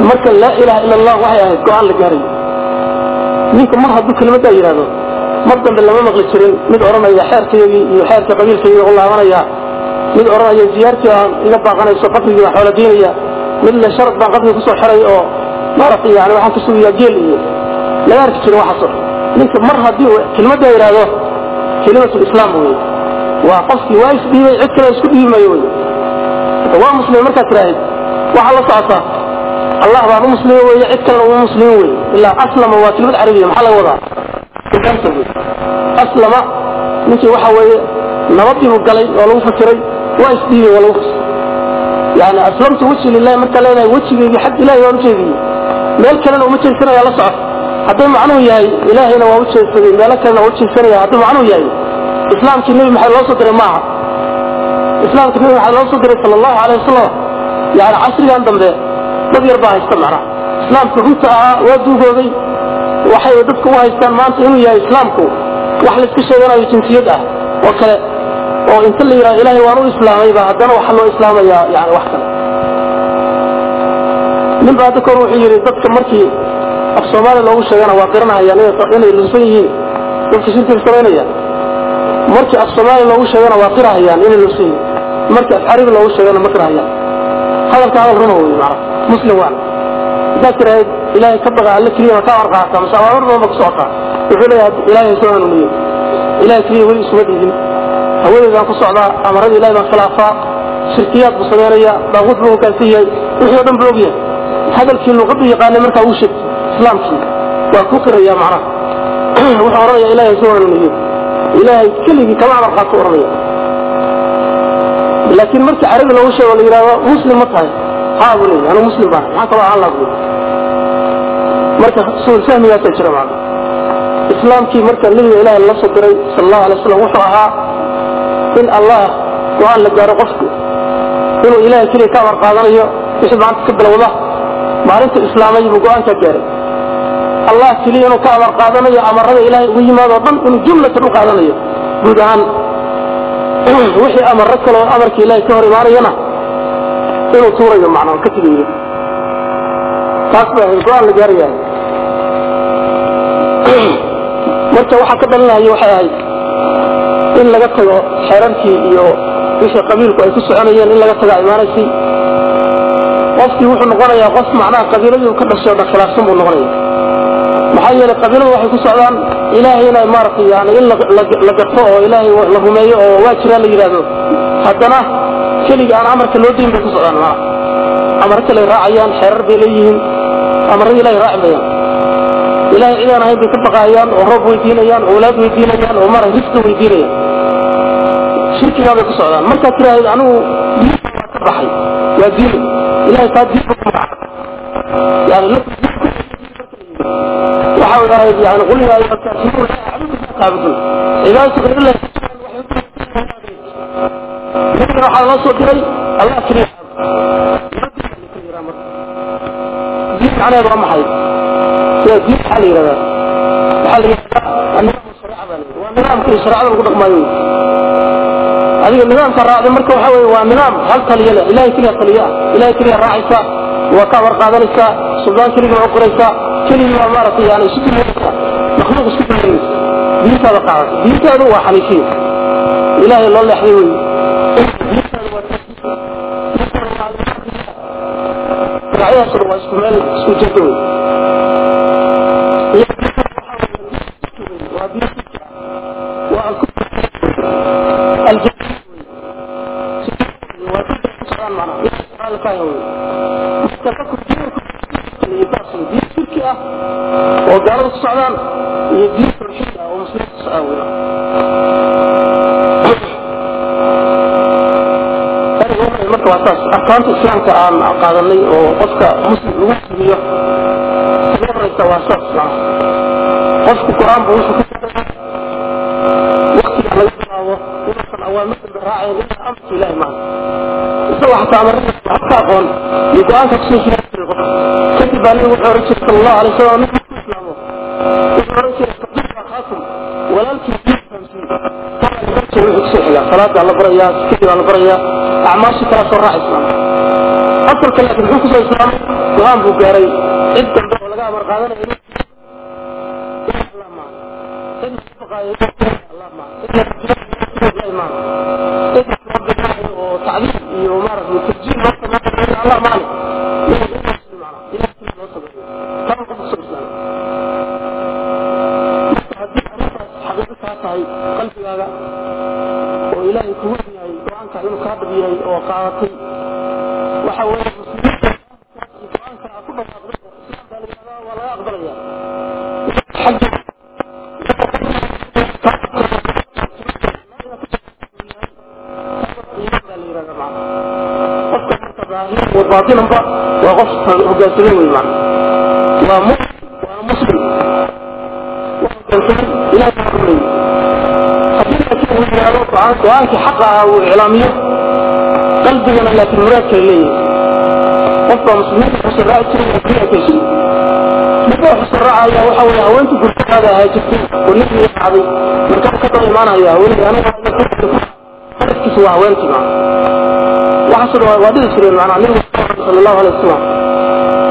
Marka laa ilaha ila allah waxay ahayd go'aan la gaarayo ninka mar hadduu kelimaddaa yidhahdo mar dambe lama maqli jirin mid odhanaya xeerkaygii iyo xeerka qabiilkaygii u laabanaya mid odhanaya ziyaartii aan iga baaqanayso qabrigii baan xoola diinaya mid le sharad baan qabriga ku soo xiray oo maaragtay yani waxaan ka sugayaa geel iyo laga arki jirin waxaasoo ninka mar haddii uu kelimaddaa yidhaahdo kelimatulislaam wey waa qofkii waa isdhiibay cid kale isku dhiibi mayo wey waa muslim markaad tiraahid waxaa la socotaa allah baan u muslime weeye cid kalena uma muslimin wey ilaa aslama waa kelimad carabiya maxaa laga wadaa? Aslama ninkii waxa weeye nabadiibuu galay oo lagu fasiray waa isdhiibay fasiray yani aslamtu weji lilahi markaa leedahay wejigeygii xag ilahi waan ujeediyey meel kalena uma jeedsanaya la socod. Hadduu macnuhu yahay ilaahayna waa ujeedsaday meelo kalena waa ujeedsanaya hadduu macnuhu yahay islaamkii nebi maxamed loo soo diray maaha. Islaamkii nebi maxamed loo soo diray sala allahu alayh wasalam yani casrigan dambe dad yar baa haysta macnaha. Islaamku runta ahaa waa duugoogay waxay dadku u haystaan maanta inuu yahay islaamku. Wax layska sheeganayo jinsiyad ah. Oo kale oo inta la yidhaha ilahay waan u islaamayba haddana waxa loo islaamayaa yani wax kale. Nin baa dadka hor wuxuu yidhi dadka markii af soomaaliya loogu sheegana waa qiranahayaan inay lunsan yihiin dadka shirkiga samaynaya markii af soomaaliya loogu sheegana waa qirahayaan inay lunsan yihiin. Markii af carabi loogu sheegana ma qirahayaan. Hadalka hadal ruma wey macna muslim waan haddaad tiraahid ilaahay ka baqa alle keliya kaa warqaata mase awaamir badan ba ku socotaa wuxuu leeyahay ilaahay soo hanuuniyo. Ilahay keliya weli isuma dhiibin hawadeedaan ku socdaa amarada ilahay baan khilaafaa shirkiyaad buu samaynaya daaquud buu hogaansan yahay wixii o dhan buu ogyahay. Hadalkii luqaddu yaqaanay markaa uu sheegtay islaamkii waa ku qiraya macnaha. Wuxuu odhanaya ilaahay soo hanuuniyo ilaahay keligii kama amar qaato odhanaya laakiin markii carabi loogu sheego la yidhahdo muslim ma tahay. Haa buu leeyahay anigu muslim baan maxaa kaloo aan laabuu marka suul fahmigaasaa jira macna islaamkii marka nebiga ilaahay la soo diray sal allahu alay wasallam wuxuu ahaa in allah go'aan la gaaro qofku inuu ilaahay keliya ka amar qaadanayo wixii maanta ka bilowda maalinta islaamay buu go'aankaa gaaray. Allah keliya inuu ka amar qaadanayo amarada ilaahay ugu yimaadoo dhan inuu jumlatan u qaadanayo. Guud ahaan wixii amarro kaloo amarka ilaahay ka hor imaanayana inuu tuurayo macnaa ka tegayo taas baa ahayd go'aan la gaarayahay marka waxaa ka dhalinaya waxay ahayd in laga tago xeerarkii iyo wixii qabiilku ay ku soconayeen in laga tagaa imaanaysay qofkii wuxuu noqonayaa qof macnaha qabiiladii uu ka dhashay o dhan buu noqonaya maxaa yeelay qabiiladu waxay ku socdaan ilaahayna maaragtay yani in la garto oo ilaahay la rumeeyo oo waa jiraa la yidhaahdo haddana keliga aan amarka loo dayn bay ku socdaan maa amar kaley raacayaan xeerar bay leeyihiin amarada ilahay raaci mayaan ilahay cidaan ahayn bay ka baqaayaan oo roob weydiinayaan oo walaad weydiinayaan oo mara risqi weydiinayaan shirkigaa bay ku socdaan. Markaad anigu diinta waa ka baxay waa diin. Ilahay taa ku magaca yani qul yaa ayuha alkaafiruun laa acbudu ma taabudun cibaadatu ghayrillahi nabigana waxaa loo soo diray allah keliya diin macnaheedu waa maxay? Sida diin maxaa la yidhahdaa. Waxaa la yidhahdaa nidaam shariica baa la yidhahdaa waa nidaamka iyo shareecada lagu dhaqmaayo adiga nidaamka raacday marka waxa weeye waa nidaam hal taliya leh. Ilahay keliya taliya ah. Ilahay keliya raacaysa. Waa ka amar qaadanaysaa suldaan keliga waa qoraysaa keligii waa maaragtay yani isu duleynaysaa makhluuq isku duleynaysa diintaada qaadata diintaadu waa xaniifiya ilaahay loo leexday wey magacyadaas waa isku meel isku jirta wey oo gaalada ku socdaan iyo diin tawxiid ah oo muslimiinta ku socdaan wey marka waa taas arkaanta islaamka aan qaadanay oo qofka muslim lagu muslimiyo ugu horeysa waa saas qofku qur'aan buu wuxuu ku waqtiga laga bilaabo inuusan awaamir dambe raacayn ilaa amarka ilaahi macna isagoo xataa amarada wax ka aqoon iyo go'aanka ku soo jiraa jiray qof kadib baa nabigu wuxuu oran jiray sala allahu alay wasalam ninka ku islaamo. Wuxuu oran jiray saqiif akhaakum walaalkii fahamsiin taa wuxuu ku soo xigaa salaadaa la barayaa sikadii baa la barayaa acmaashii kala soo raaca islaam asalka laakiin muxuu ku soo islaamay go'aan buu gaaray. Cid dambe oo laga amar qaadanayo xaqa ah uu iclaamiyo qalbigana laakiin muraadka leeyahay qofka muslimiinta xusan raaci jiray adduunyakaysu ninka xusan raacaya waxa weeye haweenkii gurtadaada ahaa jirtay oo nabigii dhacday. Markaa ka daba imaanaya haweeney aniga hadafkiisa waa haweenkii maa waxaasoo dhan waa dhihi jireen macnaa nabigu sala allahu alay wasalam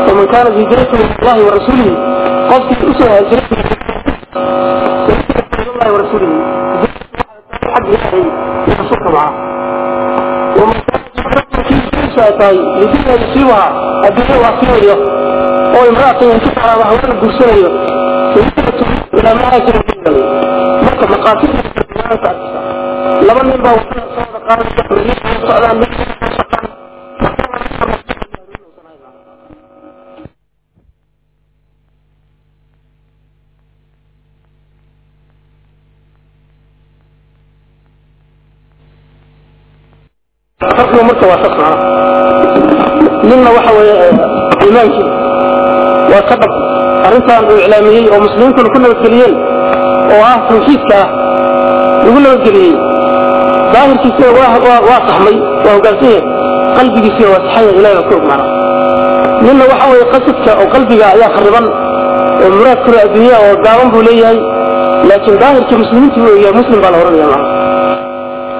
faman kaanat hijratu min allahi wa rasuulihi qofkii u soo haajiray ilahi wa rasuulihi tahay midina siiwaha adduunya waa siinayo oo imraata yankixa ama haween guursanayo ilaa mahaajir marka maqaasidka laba nin baa waddada soo wada qaadaya socdaan farqiga marka waa macnaha ninna waxa weeye iimaankii waa ka dhab arrintan uu iclaamiyey oo muslimiintuna ku nabadgeliyeen oo ah tawxiidka ah lagu nabadgeliyey. Daahirkiisina waa saxmay waa hogaansan yahay. Qalbigiisina waa saxaya ilahi baa ka og macnaha ninna waxa weeye qasadka oo qalbiga ayaa khariban oo muraadkuna adduunya oo gaaban buu leeyahay. Laakiin daahirkii muslimiintu uu yahay muslim baa la oranaya macnaha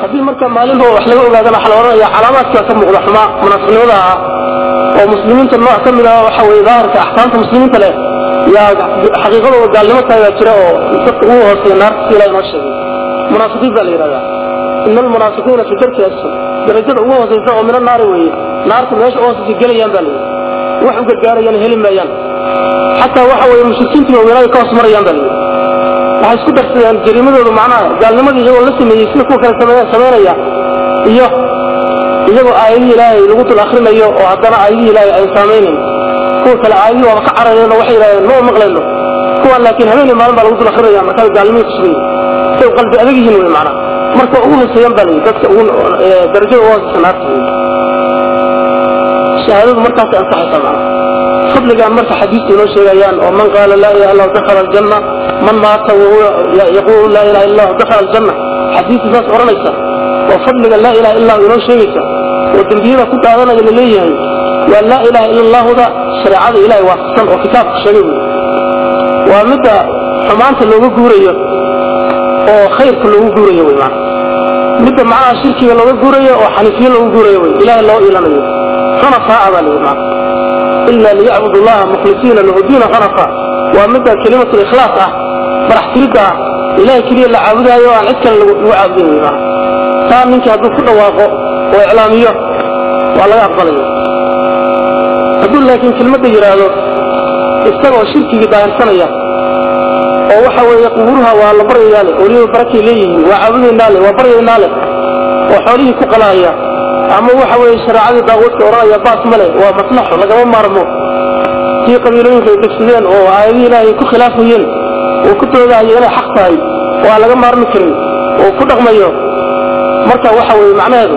haddii marka maalinba wax laga ogaadana waxaa la oranaya calaamaadkaa ka muuqda xumaa munaafiqnimada ah oo muslimiinta nooc ka mid ah waxa weeye daahirka axkaamta muslimiinta leh yaa xaqiiqadooda gaalnimo tahay baa jira oo dadka ugu hooseeya naarta si ilahi noo sheegay. Munaafiqiin baa la yidhahdaa. Ina almunaafiqiina fi darki asfal. Darajada ugu hooseysa oo mina naari weeye naarta meesha u hooseysa gelayaan baa la yidhi. Wax u gargaarayaan heli maayaan. Xataa waxa weeye mushrikiintii waaweynaaday ka hoos marayaan baa la yidhi waxay isku darsadeen jariimadoodu macnaha gaalnimadii iyagoo la sameeyey sida kuwa kale samaynaya iyo iyagoo aayadihii ilaahay lagu dul akrinayo oo haddana aayadihii ilaahay ay saamaynayn kuwa kale aayadihii waaba ka carareen oo waxay yidhahdeen ma maqlayno. Kuwan laakiin habeenii maalin baa lagu dul akrinaya markaa gaalnimadii ku sugan yihiin say qalbi adag yihiin wey macnaha. Marka ugu hooseeyaan baa la yidhi dadka ugu darajada ugu hooseysa naarta wey shahaadadu markaasay ansaxaysaa macnaha. Fadligan marka xadiistu inoo sheegayaan oo man qaala laa ilaha illah dakhala aljanna man maata yaquulu laa ilaha illa dakhala aljanna xadiistu saas odhanaysa. Oo fadliga laa ilaha illa inoo sheegaysa. Oo dembiyada ku daadanaya la leeyahay. Waa laa ilaha illa allahuda shareecada ilahay waafaqsan oo kitaabku sheegay wey waa midda xumaanta looga guurayo oo khayrka loogu guurayo wey maana midda macnaha shirkiga looga guurayo oo xaniifiyo loogu guurayo wey ilahay loo ilanayo. Xunafaa baa layidhi maana ila liyacbud allaha mukhlisiina lahu diina xanafa waa midda kelimatu ikhlaas ah barax tiridda keliya la caabudaayo aan cid kale lagu maana taa ninkii hadduu ku dhawaaqo oo iclaamiyo waa laga aqbalaya. Hadduu laakiin kelmadda yidhaahdo isagoo shirkigii daahirsanaya oo waxa weeye qubuuraha waa la baryayaa leh weliba barakay leeyihiin waa caabudaynaa leh waa baryaynaa leh oo xoolihii ku qalahaya ama waxa weeye shareecadii daaquudka odhanaya baas ma leh waa maslaxo lagama maarmo. Kii qabiilooyinka ay degsadeen oo aayadihii ilaahay ku khilaafayeen uu ku doodahayo inay xaq tahay oo aan laga maarmi karin oo ku dhaqmayo. Marka waxa weeye macnaheedu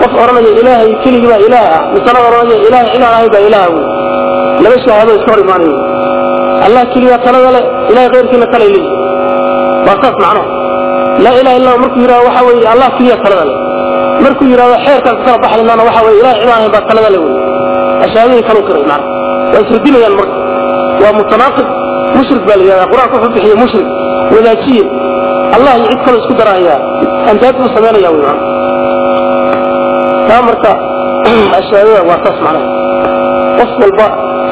qof odhanaya ilaahay keligii baa ilaah ah misana odhanaya ilaahay cidaan ahay baa ilaah wey laba shahaado iska hor imaanayo. Allah keliya talada leh ilahay keyrkiina talay leeyihi waa saas macnaha laa ilaha illa markuu yidhahdo waxa weeye allah keliya talada leh markuu yidhahdo xeerkaan ku kala baxaynana waxa weye ilahay cidaan ahayn baa talada leh wey ashaadadii kaluu kiray macnaha waa isradinayaan marka. Waa mutanaaqib mushrik baa la yidhahdaa. Qur'aanka wuxuu bixiye mushrik wadaajiye allah iyo cid kaloo isku darahayaa andaad buu samaynaya wey macnaha taa marka ashaadada waa saas macnaha. Qof walba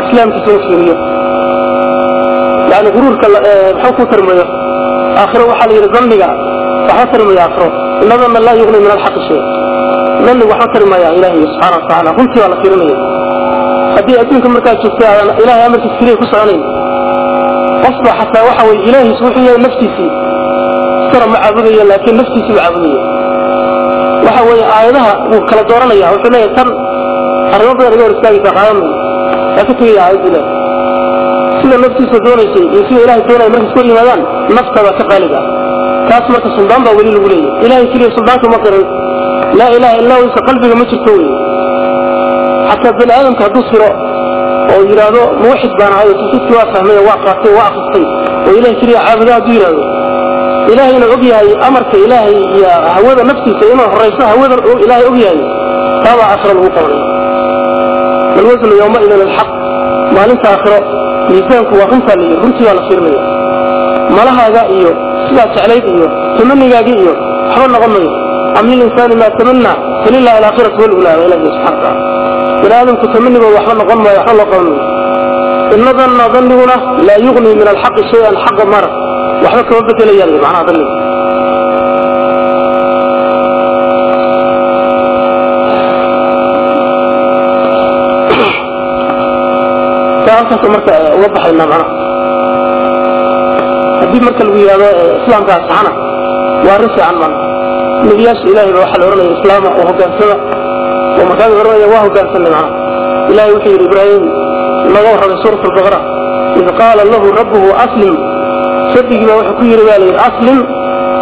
islaamkiisa uu fiiriyo yani guruurka muxuu ku tarmayo? Aakhiro waxaa la yidhi zanniga waxba tarmaya aakhiro. Inadana laa yugni min alxaqi shay. Zanniga waxba tarmaya ilaahi subxaana wa tacaala runtii baa la fiirinaya haddii adduunka markaad joogtay aadan ilahay amarkiis keliya ku soconayn qofba xataa waxa weye ilaahiis wuxuu yahay naftiisii iskana ma caabudayo laakiin naftiisii buu caabudaya. Waxa weeye aayadaha wuu kala dooranaya wuxuu leeyahay tan arrimo badan iga hor istaagaysaa qaadanayo waa ka tegaya aayadda ilahi sida naftiisa doonaysay iyo sida ilahay doonaya markay iska yimaadaan naftada ka qaaliga ah. Taas marka suldaan baa weli lagu leeyahy ilahay keliya suldaanka ma qirin. Laa ilaha illa hu isa qalbiga ma jirto wey xataa bani aadamka hadduu siro oo yidhaahdo muwaxid baan ahay tawxiidkii waa fahmay waa qaatay waa akristay oo ilahay keliya caabuda hadduu yidhaahdo ilaahayna og yahay amarka ilaahay iyo hawada naftiisa inuu horayso hawada ilaahay og yahay. Taabaa aakhiro lagu qabanaya walwasnu yowmaidin alxaq maalinta aakhiro miisaanku waa runtaa la yidhi runtii baa la fiirinaya malahaaga iyo sidaa jeclayd iyo tamanigaagii iyo waxba noqon mayo. Am lilinsaani maa tamanaa falilahi alaakhiratu walulaa ilahi subxana wataala bani aadamku tamanigooda waxba noqon maayo waxba loo qaban mayo ina danna danniguna laa yugni min alxaqi shay-an xaqa mara waxba kama bedelayaan macnaha danniga halkaas marka uga baxayna macnaha. Haddii marka lagu yidhahdo islaamkaa saxana. Waa arrin fiican mana nebiyaasha ilahay ba waxaa la ohanaya islaama oo hogaansada oo markaas ohanaya waa hogaansanay macnaha ilahay wuxuu yidhi ibraahim laga warramay suurat albaqara id qaala lahu rabbuhu aslim. Sadigii baa wuxuu ku yidhi baa layidhi aslim.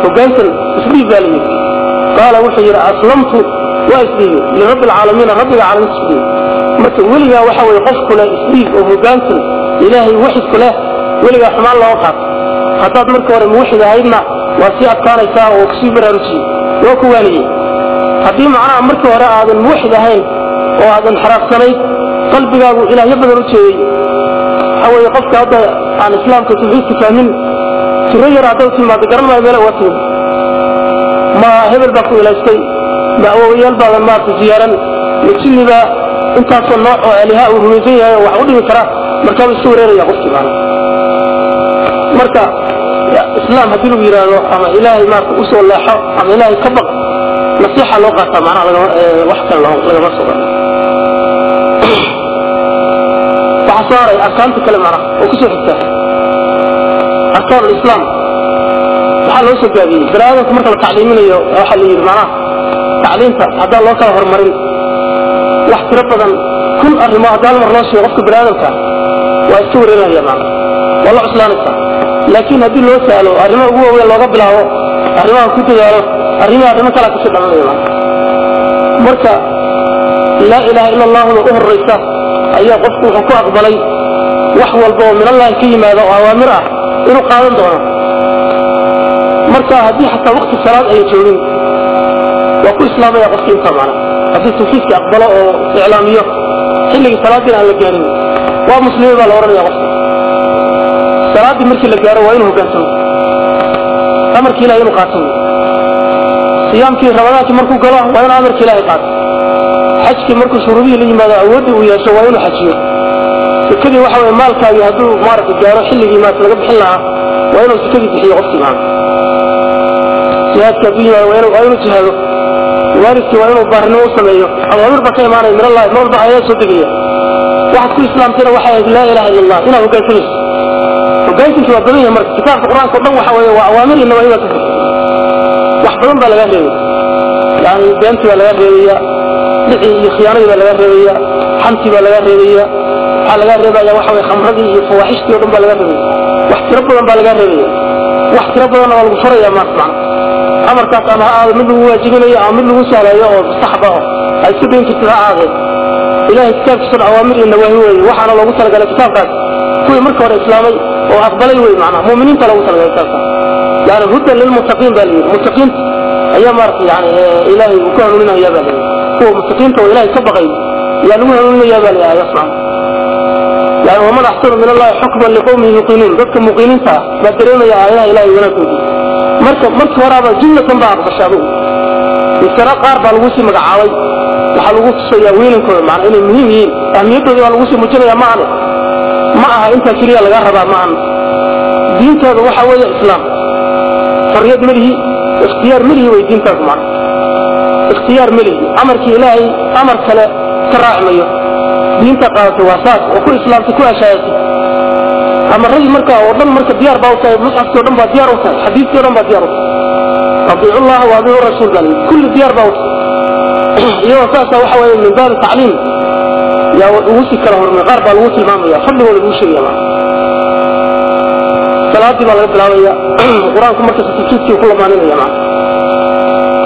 Hogaansan isdhiib baa layidhi qaala wuxuu yidhi aslamtu. Waa isdhiibay lirabbi alcaalamiina rabbiga caalamiinta isdhiibay marka weligaa waxa weye qofku leh isdhiib oo hogaansan ilaahay waxidku leh weligaa xumaan looga qaato. Haddaad marka hore muwaxid ahaydna waa sii adkaanaysaa oo ku sii baraarujiyey waa ku waaniyey haddii macnaha markii hore aadan muwaxid ahayn oo aadan xaraafsanayd qalbigaagu ilaahyo badan u jeeyey waxa weye qofka hadda aan islaamka tawxiidka fahmin tiro yar hadday timaado garan maayo meela uga timid ma hebel baa ku ilaystay ma awowayaal baadan maarata ziyaaran ma jinnibaa intaasoo nooc oo aliha uu rumaysan yahay wax u dhimi kara markaabuu iska wareeraya qofkii maana marka islaam haddii lagu yidhaahdo ama ilaahay maarata u leexo ama ilaahay ka baq nasiixa loo qaataa macnaha wax kale lagama suga waxaa soo haray arkaanta kale macnaha oo ku soo xigta. Arkaan alislaam. Waxaa loo soo gaabiyey bani aadamka marka la tacliiminayo waxaa la yidhi macnaha tacliinta haddaan loo kala horumarin wax tiro badan kun arrimo haddii hal mar loo sheego qofka bani aadamka waa iska wareerinaya macna waa la cuslaanaysaa. Laakiin haddii loo sahlo arrimaha ugu waaweyn looga bilaabo arrimaha ku dadaalo arrimaha arrimo kalaa ka sii dhalanaya marka laa ilaaha ila allahuda u horraysa ayaa qofku wuxuu ku aqbalay wax walba oo minallahi ka yimaada oo awaamir ah inuu qaadan doono. Marka haddii xataa wakti salaad ayna joogin waa ku islaamaya qofkii intaa macna haddii tawxiidka aqbalo oo iclaamiyo xilligii salaadiina aan la gaarin waa muslimiin baa la odhanaya qofka. Salaaddii markii la gaaro waa inuu hogaansamo amarkii ilahay inuu qaato siyaamkii ramadaankii markuu galo waa inuu amarkii ilahay qaato xajkii markuu shuruudihii la yimaado awooddii uu yeesho waa inuu xajiyo. Sekadii waxa weye maalkaagii hadduu maaragta gaaro xilligii maarata laga bixin lahaa waa inuu sekadii bixiyo qofkii maana jihaadkii hadduu yimaado waa inuu jihaado. Waalidkii waa inuu baarinimo u sameeyo. Awaamir baa ka imaanaya min allahi mar walba ayaa soo degaya. Waxaad ku islaamtayna waxay ahayd laa ilaha illa allah inaad hogaansamayso hogaansinkii waa badan yahay marka kitaabka qur'aanka o dhan waxa weeye waa awaamir iyo nawaahi baa ka wax badan baa laga reebay yani beentii baa laga reebaya dhicii iyo khiyaanadii baa laga reebaya xantii baa laga reebaya. Waxaa laga reebaya waxa weye khamradii iyo fawaaxishtii o dhan baa laga reebaya. Wax tiro badan baa laga reebaya. Wax tiro badanna waa lagu faraya maarta macna. Amarkaas ama ha aado mid lagu waajibinayo ama mid lagu sahlayo oo mustaxab ah ay iska dayn kartid ha aadeen ilahay kitaabkiisuna awaamir iyo nawaahi weeye waxaana loogu talagalay kitaabkaas. Kuwii marka hore islaamay oo aqbalay wey macnaha mu'miniinta loogu talagalay kitaabkaas yani hudan lilmuttaqiin baa layidhi muttaqiinta ayaa maarata yani ilaahay uu ku hanuuninaya baa layidhi kuwa muttaqiinta oo ilaahay ka baqay yaa lagu hanuuninaya baa layidhi ayas macna yani waman axsanu min allahi xukman liqowmin yuqinuun dadka muqiiniinta ah baa dareemaya aayadaha ilahay wanaagkoodii marka markii horaaba jumlatan baa aqbashay adugu misana qaar baa lagu sii magacaabay waxaa lagu tusayaa weynankooda macna inay muhiim yihiin ahmiyadoodii baa lagu sii muujinaya maahane ma aha intaa keliya laga rabaa maahan diintooda waxa weeye islaam xorriyad melihi ikhtiyaar melihi way diintaas macna ikhtiyaar melihi amarkii ilaahay amar kale ka raacmayo. Diinta qaadatay waa saas oo ku islaamtay ku ashaayatay amaradii marka oo dhan marka diyaar baa u tahay musxafkii o dhan baa diyaar u tahay xadiiskii o dhan baa diyaar u tahay. Adiicu llaha wa adiicu rasuul baa layidhi kulli diyaar baa u tahay. Iyadoo saasa waxa weeye min baabi tacliim. Yaa ugu si kala hormay qaar baa lagu tilmaamaya fadligooda lagu sheegaya salaadii baa laga bilaabaya qur-aanku markasta tawxiidkii ku lamaaninaya maa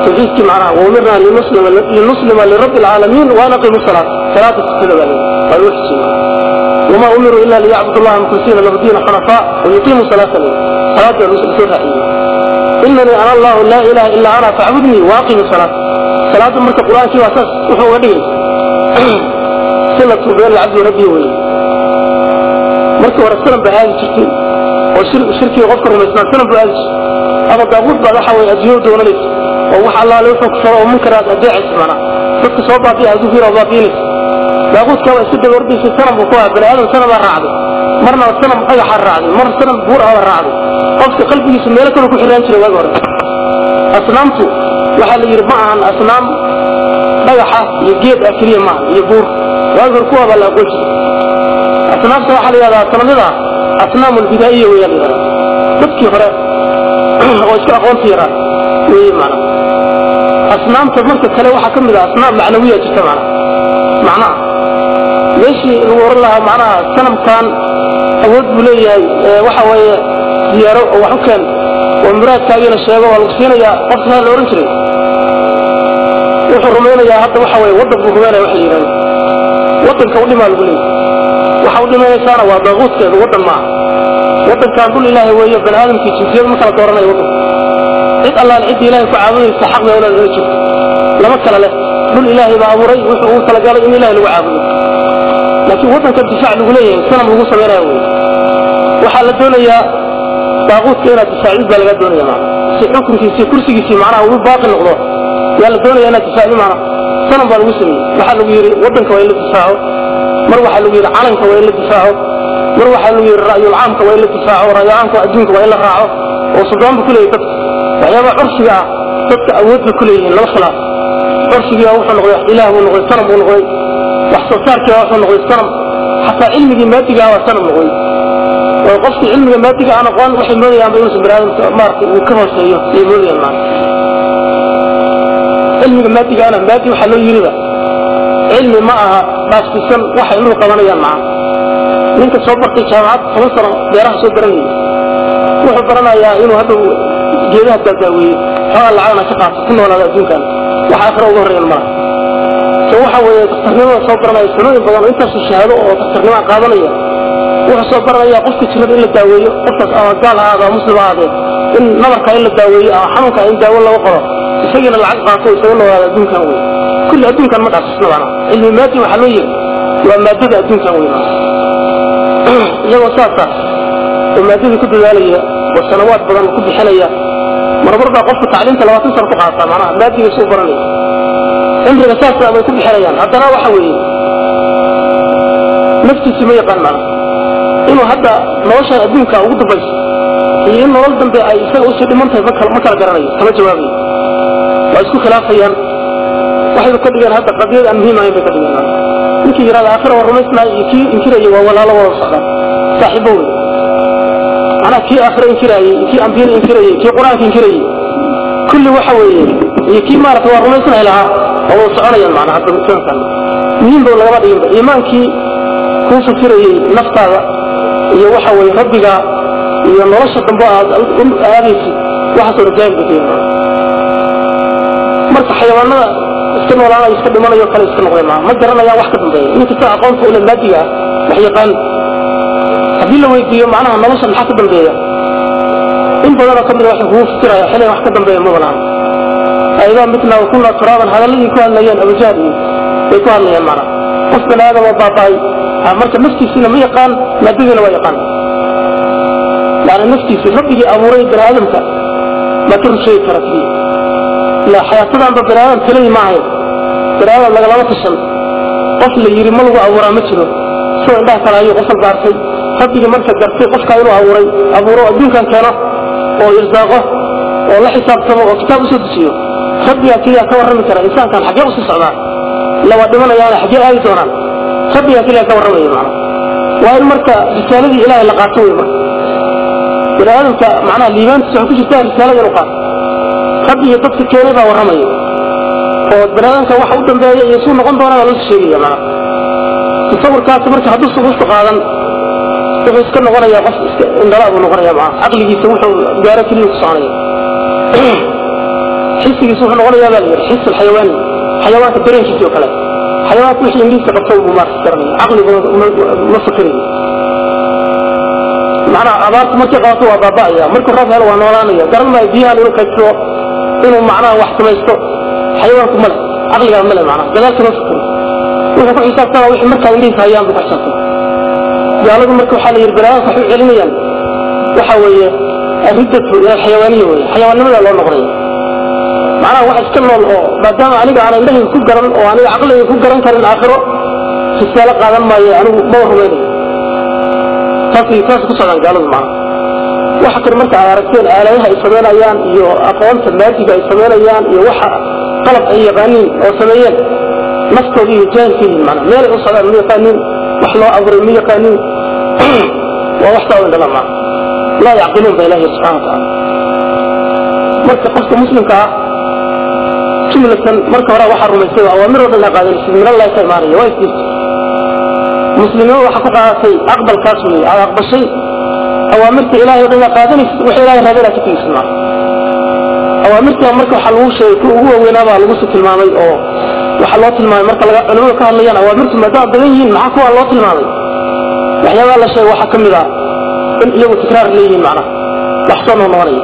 tawxiidkii macnaha waumirna linuslima lirabbi alcaalamiin wa naqimu salaat salaada tukada baa layidhi waa lagu xisiyey وما أمروا إلا ليعبدوا الله مخلصين له الدين حنفاء ويقيموا الصلاة صلاة الرسول إنني أنا الله لا إله إلا أنا فاعبدني وأقم الصلاة صلاة مرت القرآن في أساس وحو ودقي صلة بين العبد وربه ولي مرت oo shirkiga qofka rumaysnaan kana baaadis ama daabuud baad waxa wey adduunyo doonanaysa oo wax allaale wuxuu ku faro oo munkaraad adeecaysa mana dadka soo baabiya adduunka inaad baabiinaysa daabuudkaa baa iska daba ordaysa sanamku ku ah baniaadam sanamaa raacday. Marna sanam dhagaxa raacday mar sanam buur ahba raacday. Qofka qalbigiisu meelo kaloo ku xiraan jiray waagi hore asnaamtu waxaa la yidhi ma ahan asnaam dhagaxa ah iyo geed ah keliya maaha iyo buur. Waagi hore kuwaa baa la aqoon jiray asnaamta waxaa la yidhahdaa sanamyada asnaam yidhahdaa dadkii hore oo iska aqoonta yaraa weeye macna asnaamta marka kale waxaa ka mid ah asnaam macnawiya jirta macna macnaha meeshii lagu oran lahaa macnaha sanamkan awood buu leeyahay waxa weeye diyaaro oo wax u keen. Oo muraadkaagiina sheego waa lagu siinayaa qofka la oran jiray. Wuxuu rumaynayaa hadda waxa weye wadan buu rumaynaya wax la yidhahdo wadanka u dhimaa lagu leeyahy waxa u dhimanaysaana waa daaquudkeedu wadan maaha wadankan dhul ilaahay weeye bani aadamkii jinsiyad ma kala dooranayo wadanka cid allaale cidda ilahay ku caabudaysa xaq bay inaad ila jirto lama kala leh. Dhul ilaahay baa abuuray wuxuu ugu talagalay in ilahay lagu caabudo. Laakiin wadanka difaac lagu leeyahay sanam lagu samaynaya wey waxaa la doonayaa daaquudka inaad difaacid baa laga doonaya maana si xukunkiisii kursigiisii macnaha uu baaqi noqdo yaa la doonaya inaad difaacdi maana sanam baa lagu sameeyey. Waxaa lagu yidhi wadanka waa in la difaaco mar waxaa lagu yidhi calanka waa in la difaaco. Mar waxaa lagu yidhi ra'yul caamka waa in la difaaco. Ra'yulcaamka adduunka waa in la raaco. Oo suldaan bu ku leeyahy dadka. Waxyaabaha curfiga ah dadka awood bay ku leeyihiin laba khilaaf. Curfigii wuxuu noqday ilaah buu noqday sanam buu noqday. Wax soo saarkii wuxuu noqday sanam xataa cilmigii maadiga ah waa sanam noqday. Oo qofkii cilmiga maadiga aan aqoon waxay moodayaanba inuusan baniaadamka maaragtay uu ka hooseeyo ayay moodayaan maana cilmiga maadiga ana maadi waxaa loo yiriba cilmi ma aha dhaafsiisan waxay inuu qabanayaan maca ninka soo bartay jaamacad toban sano beeraha soo baranayay wuxuu baranayaa inuu hadda geedaha daadaaweeyo xoogaa lacagna ka qaato ku noolaada adduunkan. Wax aakhira uga horreeyan mala so waxa weeye daktarnimada soo baranaya sanooyin badan oo intaasu shahaado oo daktarnima qaadanaya. Wuxuu soo baranaya qofka jirada in la daaweeyo qofkaas ama gaal ha muslim ha ahaadee. In nabarka in la daaweeyo ama xanuunka in daawo laga qoro isagiina lacag qaato isaga noolaada adduunkan wey kulli adduunkan ma dhaafsisna maana cilmi maadi waxaa loo yiri waa maadada adduunkan wey iyagoo saasa oo maadadii ku dadaalaya oo sanawaad badan ku bixinaya marmar baa qofku tacliimta labaatan sano ku qaataa macnaha maadigiisa u baranaya. Cimriga saasa bay ku bixinayaan. Haddana waxa weeye naftiisii ma yaqaan macnaha. Inuu hadda noloshan adduunka ugu dambayso iyo in nolol dambe ay isaga u sii dhiman tahay ma kala garanayo kama jawaabayo waa isku khilaafayaan waxayba ka dhigeen hadda qadiyad aan muhiim ahayn bay ka dhigeen ninkii yidhahda aakhira waa rumaysnaay iyo kii inkiraya waa walaalo wada socdaan saaxiibo wey macnaha kii aakhira inkirayey kii ambiyada inkirayey kii qur'aanka inkirayey kulli waxa weeye iyo kii maarata waa rumaysnahay lahaa oo wada soconayaan macnaha sankan muhiimba lagama dhiginba iimaankii kuu fikirayey naftaada iyo waxa weeye rabbiga iyo nolosha dambe aad aadaysid waxaasoo rajaayil bay ka yimaada marka xayawaanada iska noolaanaya iska dhimanayo kale iska noqday maa ma garanayaan wax ka dambeeya. Nin kasta aqoonta ule maadiga ah wax yaqaan haddii la weydiiyo macnaha nolosha maxaa ka dambeeya? In badanoo kamida waxay kugu fikiraya xilligan wax ka dambeeya ma balaan aidaa mitna wa kunna turaaban hadalladii ku hadlayeen abujahl iyo ku hadlayaan macnaha. Qof bani aadam oo baaba'ay. Marka naftiisiina ma yaqaan maadadiina waa yaqaan. Yani naftiisii rabbigii abuuray bani aadamka ma ka rusheegi kara keliya ila xayaatadanba bani aadam keliya ma ahayn lagalama tashan qof la yidhi ma lagu abuuraa ma jiro. Soo indhaha kale ayuu qof walba arkay rabbigii marka gartay qofkaa inuu abuuray abuuro adduunkan keeno oo irsaaqo oo la xisaabtamo oo kitaab u soo dejiyo. Rabbigaa keliya ka warrami kara. Insaankan xaggee u sii socdaa. Ila waa dhimanayaane xaggee aadi doonaan. Rabbigaa keliya ka warramaya macna waa in marka risaaladii ilaahay la qaato wey marka. Bani aadamka macnaha liibaantiisa waxay ku jirtaa risaalada inuu qaato rabbi iyo dadka keenay baa warramaya oo bani aadamka waxa u dambeeya iyo suu noqon doonaa loo sheegaya macna tasawurkaasi marka hadduusan qofku qaadan wuxuu iska noqonaya qof iska indhala buu noqonaya macna caqligiisa wuxuu gaaro keliya ku soconaya xisigiisa wuxuu noqonayaa baa la yidhi xis alxayawaani xayawaanka dareenkiisii oo kale. Xayawaanka wixii ingiriiska qabto buu maarka garanaya caqli ma fakerayo macnaha abaarta markay qabato waa baaba'aya. Markuu roob helo waa noolaanaya. Garan maayo biyahan inuu kaydso inuu macnaha wax samaysto xayawaanku male caqligaa male macnaha gadaalka ma fakero wuxuu ku xisaabtama wixii markaa indhihiisa hayaan buu ku xisaabtama gaaladu marka waxaa la yidhi banaadamka waxay u celinayaan. Waxa weeye riddatu xayawaaniya weye xayawaannimada loo noqonaya. Macnaha wax iska nool oo maadaama aniga aan indhahayga ku garan oo aniga caqligayga ku garan karin aakhiro risaalo qaadan maayo anigu maba rumaynayo taasay taas ku socdaan gaaladu macnaha waxa kale marka ay aragteen aaladaha ay samaynayaan iyo aqoonta maadiga ay samaynayaan iyo waxa qalab ay yaqaaniin oo sameeyeen. Naftooda iyo jaahilka yihiin macnaha meelay u socdaan ma yaqaaniin wax loo abuuray ma yaqaaniin. Waa wax saa u indhala macnaha laa yacqiluun ba ilaahi subxana watacaala marka qofka muslimka ah jumlatan marka hore waxaa rumaysay awaamir aa qaadanaysid min allahi ka imaanaya waa isdiirta muslimnimo waxa ku qaadatay aqbalkaas wey aad aqbashay awaamirta ilahay o dhan aa qaadanaysid wax ilahay raadinaa ka tegaysid maa awaamirta marka waxaa lagu sheegay kuwa ugu waweynaabaa lagu si tilmaamay oo waxaa loo tilmaamay marka culimadu ka hadlayaan awaamirtu maadaama badan yihiin? Maxaa kuwa loo tilmaamay? Waxyaabaha la sheegay waxaa ka mid ah in iyagu tikraar leeyihiin macnaha wax soo noqnoqonaya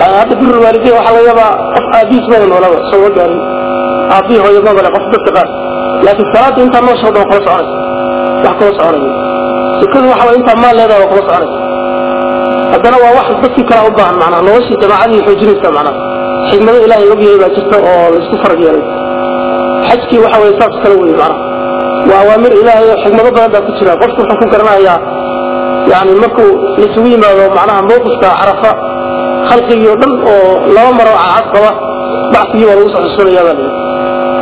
yani hadda birul waalideyn waxaa laga yaabaa qof aabihiis maba noolaba soo ga gaarin. Aabbihi hooyo mabale qof dadka qaar. Laakiin salaada intaa noo soo dhan kula soconaysa wax kula soconaya sikadu waxa intaa maal leedahay waa kula soconaysa haddana waa wax dadkii kala u baahan macnaha noloshii jamaacadii xoojinaysa macnaha xigmado ilaahay ogyahay baa jirta oo la isku farag yeelay xajkii waxa way saas kale wey macnaha waa awaamir ilaahay oo xigmado badan baa ku jira qofku wuxuu ku garanayaa yani markuu laisugu yimaado macnaha mawqifka carafa khalqigii oo dhan oo laba maro cacad qaba bacsigii waa lagu soo xusuunayaa baa layidhi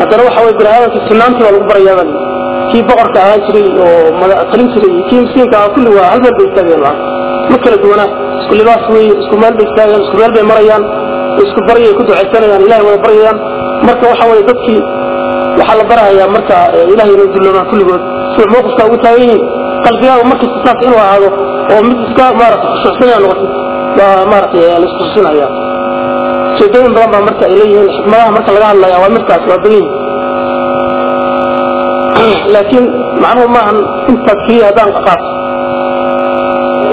haddana waxa way bini aadamka sinaantii waa lagu barayaa baa layidhi kii boqorka ahaan jiray oo talin jiray kii miskiinka ah kulli waa hal meel bay istaageen macnaha ma kala duwana isku libaas wey isku meel bay istaageen isku meel bay marayaan isku baryay ku ducaysanayaan ilahay wada baryayaan. Marka waxa weye dadkii waxaa la barahayaa marka ilahay inay dulloomaan kulligood. Sida mawqifka ugu taagan yihiin qalbigaagu markasta saas inuu ahaado oo mid iska maarata khushuucsanaya noqotid baa maaragtay la isku tusinaya ujeedooyin badan baa marka ay leeyihiin xikmadaha marka laga hadlaya awaamirtaas waa badan yihiin laakiin macnuhu maahan intaas keliya haddaan qaato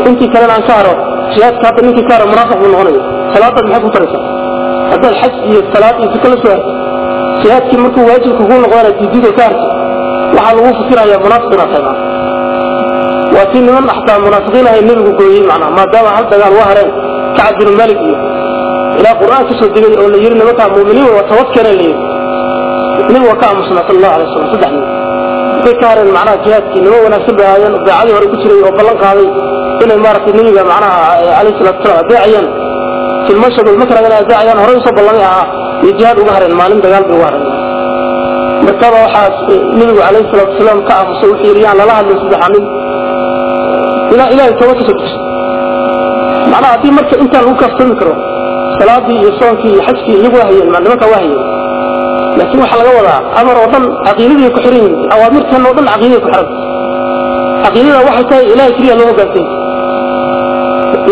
intii kalena aan ka haro jihaadka hadda ninkii ka haro munaafiq buu noqonaya salaadaad maxay ku taraysaa? Haddaad xaj iyo salaad iyo sika la soo harto jihaadkii markuu waajibka kuu noqdana diidid oo ka harto waxaa lagu fikirayaa munaafiq inaad tahay macna waa tii niman xataa munaafiqiin ahay nebigu gooyey macnaha maadaama hal dagaal waa hareen kacab binu malik iyo ilaa qur'aan ka soo degay oo la yidhi nimankaa mu'miniin waa tabadkeenay la yidhi. Nin waa ka aamusnaa sal allahu alay wasalam saddex nin intay ka hareen macnaha jihaadkii nimo wanaagsan bay ahaayeen beecadii hore ku jiray oo ballan qaaday inay maaragtay nebiga macnaha calayhi salatu wasalaam adeecayaan filmashad walmakra inay adeecayaan horey u soo ballamay ahaa iyo jihaad uga hareen maalin dagaal bay uga hareen. Markaba waxaa nebigu calayhi salatu wasalaam ka aamusay wuxuu yidhi yaan lala hadlin saddexa nin ilaa ilaahay tooba ka soo degso macnaha haddii marka intaan lagu kaaftoomi karo salaadii iyo soonkii iyo xajkii iyagu waa hayeen nimanka waa hayeen laakiin waxaa laga wadaa amar oo dhan caqiidadii ku xiran yihiin awaamirtan oo dhan caqiidaday ku xiran. Caqiidada waxay tahay ilahay keliya loo hogaansanya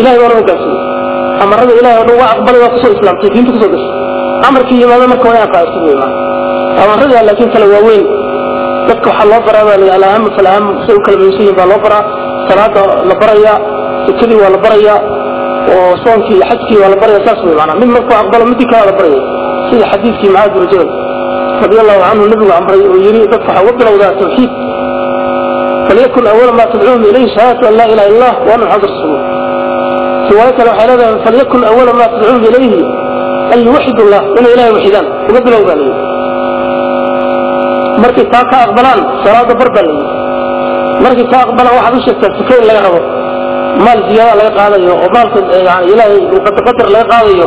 ilahay waa loo hogaansanya amarada ilahay oo dhan waa aqbalay waa ku soo islaamtay diinta ku soo gashay. Amarkii yimaado marka waa inaan qaadsan wey amarada laakiin kale waaweyn. Dadka waxaa loo baraa baa la alaham falaham say u kala muhiimsan yihiin baa loo baraa. Salaada la barayaa sikadii waa la barayaa oo soonkii xajkii waa la baraya saas wey maanaa mid markuu aqbalo midii kalaa la baraya. Sida xadiidkii mucaad binu jabal radi allahu canhu nabigu amray oo yidhi dadka waxaa uga bilowdaa tawxiid. Falyakun awala ma tadcuuhum ilayhi shahaadatu an laa ilaha illa allah wa anna maxamad rasuulu riwaayo kale waxay leedahay falyakun awala ma tadcuuhum ilayhi an yuwaxidu llah inay ilahay waxidaan uga bilow baa layidhi markay taa ka aqbalaan salaada bar baa layidhi markay kaa aqbalaan waxaad u sheegtaa sika in laga rabo. Maal ziyaada laga qaadayo oo maalka yani ilaahay qadar laga qaadayo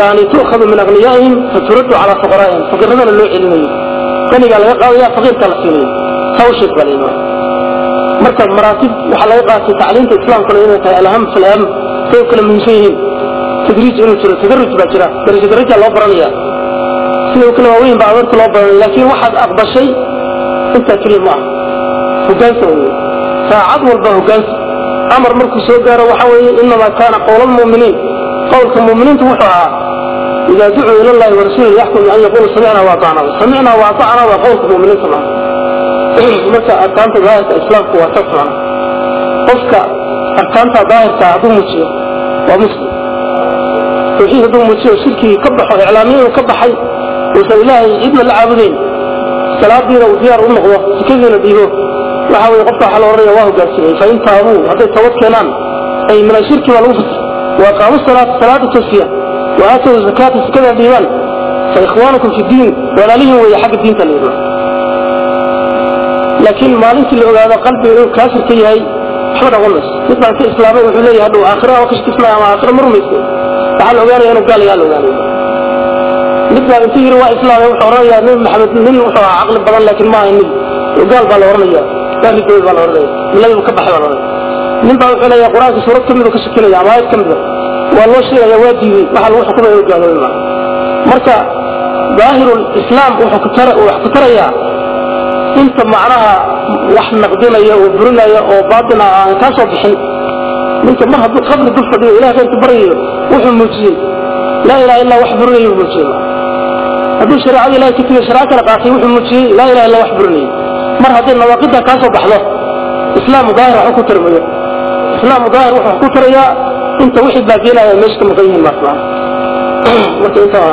yani tu'khadu min aghniyaa'ihim faturaddu calaa fuqaraa'ihim faqiradana loo celinayo. Qanigaa laga qaadaya faqiirkaa la siinayo sheeg baa layidhi marka maraatib waxaa laga qaatay tacliinta islaamkuna inay tahay alham falaham say kala muhiimsan yihiin. Tadriij inuu jiro tadaruj baa jira. Darajo darajaa loo baranaya sida u kala waaweyn baa adeerta loo baranaya laakiin waxaad aqbashay intaa keliya ma aha. Hogaansa wey saacad walba hogaansa amar markuu soo gaaro waxa weeye inamaa kaana qowla almu'miniin qowlka mu'miniintu wuxuu ahaa idaa ducuu ila allahi warasuuli yaxkum an yaqulu samicna waatacna samicna waatacna waa qowlka mu'miniinta maa marka arkaanta daahirka islaamku waa saas macna qofka arkaanta daahirka hadduu muujiyo waa muslim. Tawxiid hadduu muujiyo shirkigii ka baxo iclaamiya uu ka baxay uusan ilaahay cidna la caabudayn. Salaadiina uu diyaar u noqdo sikadiina dhiibo. Waxa weye qofka waxaa la odhanaya waa hogaansamay fain taabuu hadday toobad keenaan ay min ashirki baa lagu fasir wa qaamu salaata salaada toosiya wa aatow zakaata sikada dhiibaan fa ikhwaanukum fi diin. Walaalihin weeye xagga diinta la yidhahdo laakiin maalintii la ogaado qalbiga inuu kaafir ka yahay waxba dhaqon mayso mid baan ka islaamay wuxuu leeyahay hadhow aakhira waa ka shakisnaya ama aakhira ma rumaysa waxaa la ogaanaya inuu gaal yahaa la ogaanaya mid baa intuu yidhi waa islaamay wuxuu odhanayaa nabi maxamed nin wuxuu ahaa caqli badan laakiin maaha nin gaal baa la odhanaya gaaridood baa la odhanaya miladiibu ka baxay baa la odhanaya nin baa wuxuu leeyahay qur'aanka suurad ka midu ka shakinaya ama aayad ka mida waa loo sheegaya waa diiday. Waxa lagu xukumaya inuu gaaloobay marka daahirul islaam wuxuu wax ku tarayaa inta macnaha wax naqdinaya oo burinaya oo baatina aan kaa soo bixin. Ninka mar hadduu qabri dul fadhiyo ilahay khayrka baryayo wuxuu muujiyey laa ilaha illa wax burinaya muujiyey. Hadduu shareecada ilahay ka tegay shareeco kale qaatay wuxuu muujiyey laa ilaha illa wax burinayay mar hadday nawaaqidda kaa soo baxdo islaamu daahir waxu ku tarmayo islaam daahir wuxuu ku tarayaa inta wixii baabiinaya meesha ka maqan yihiin baa marka intaa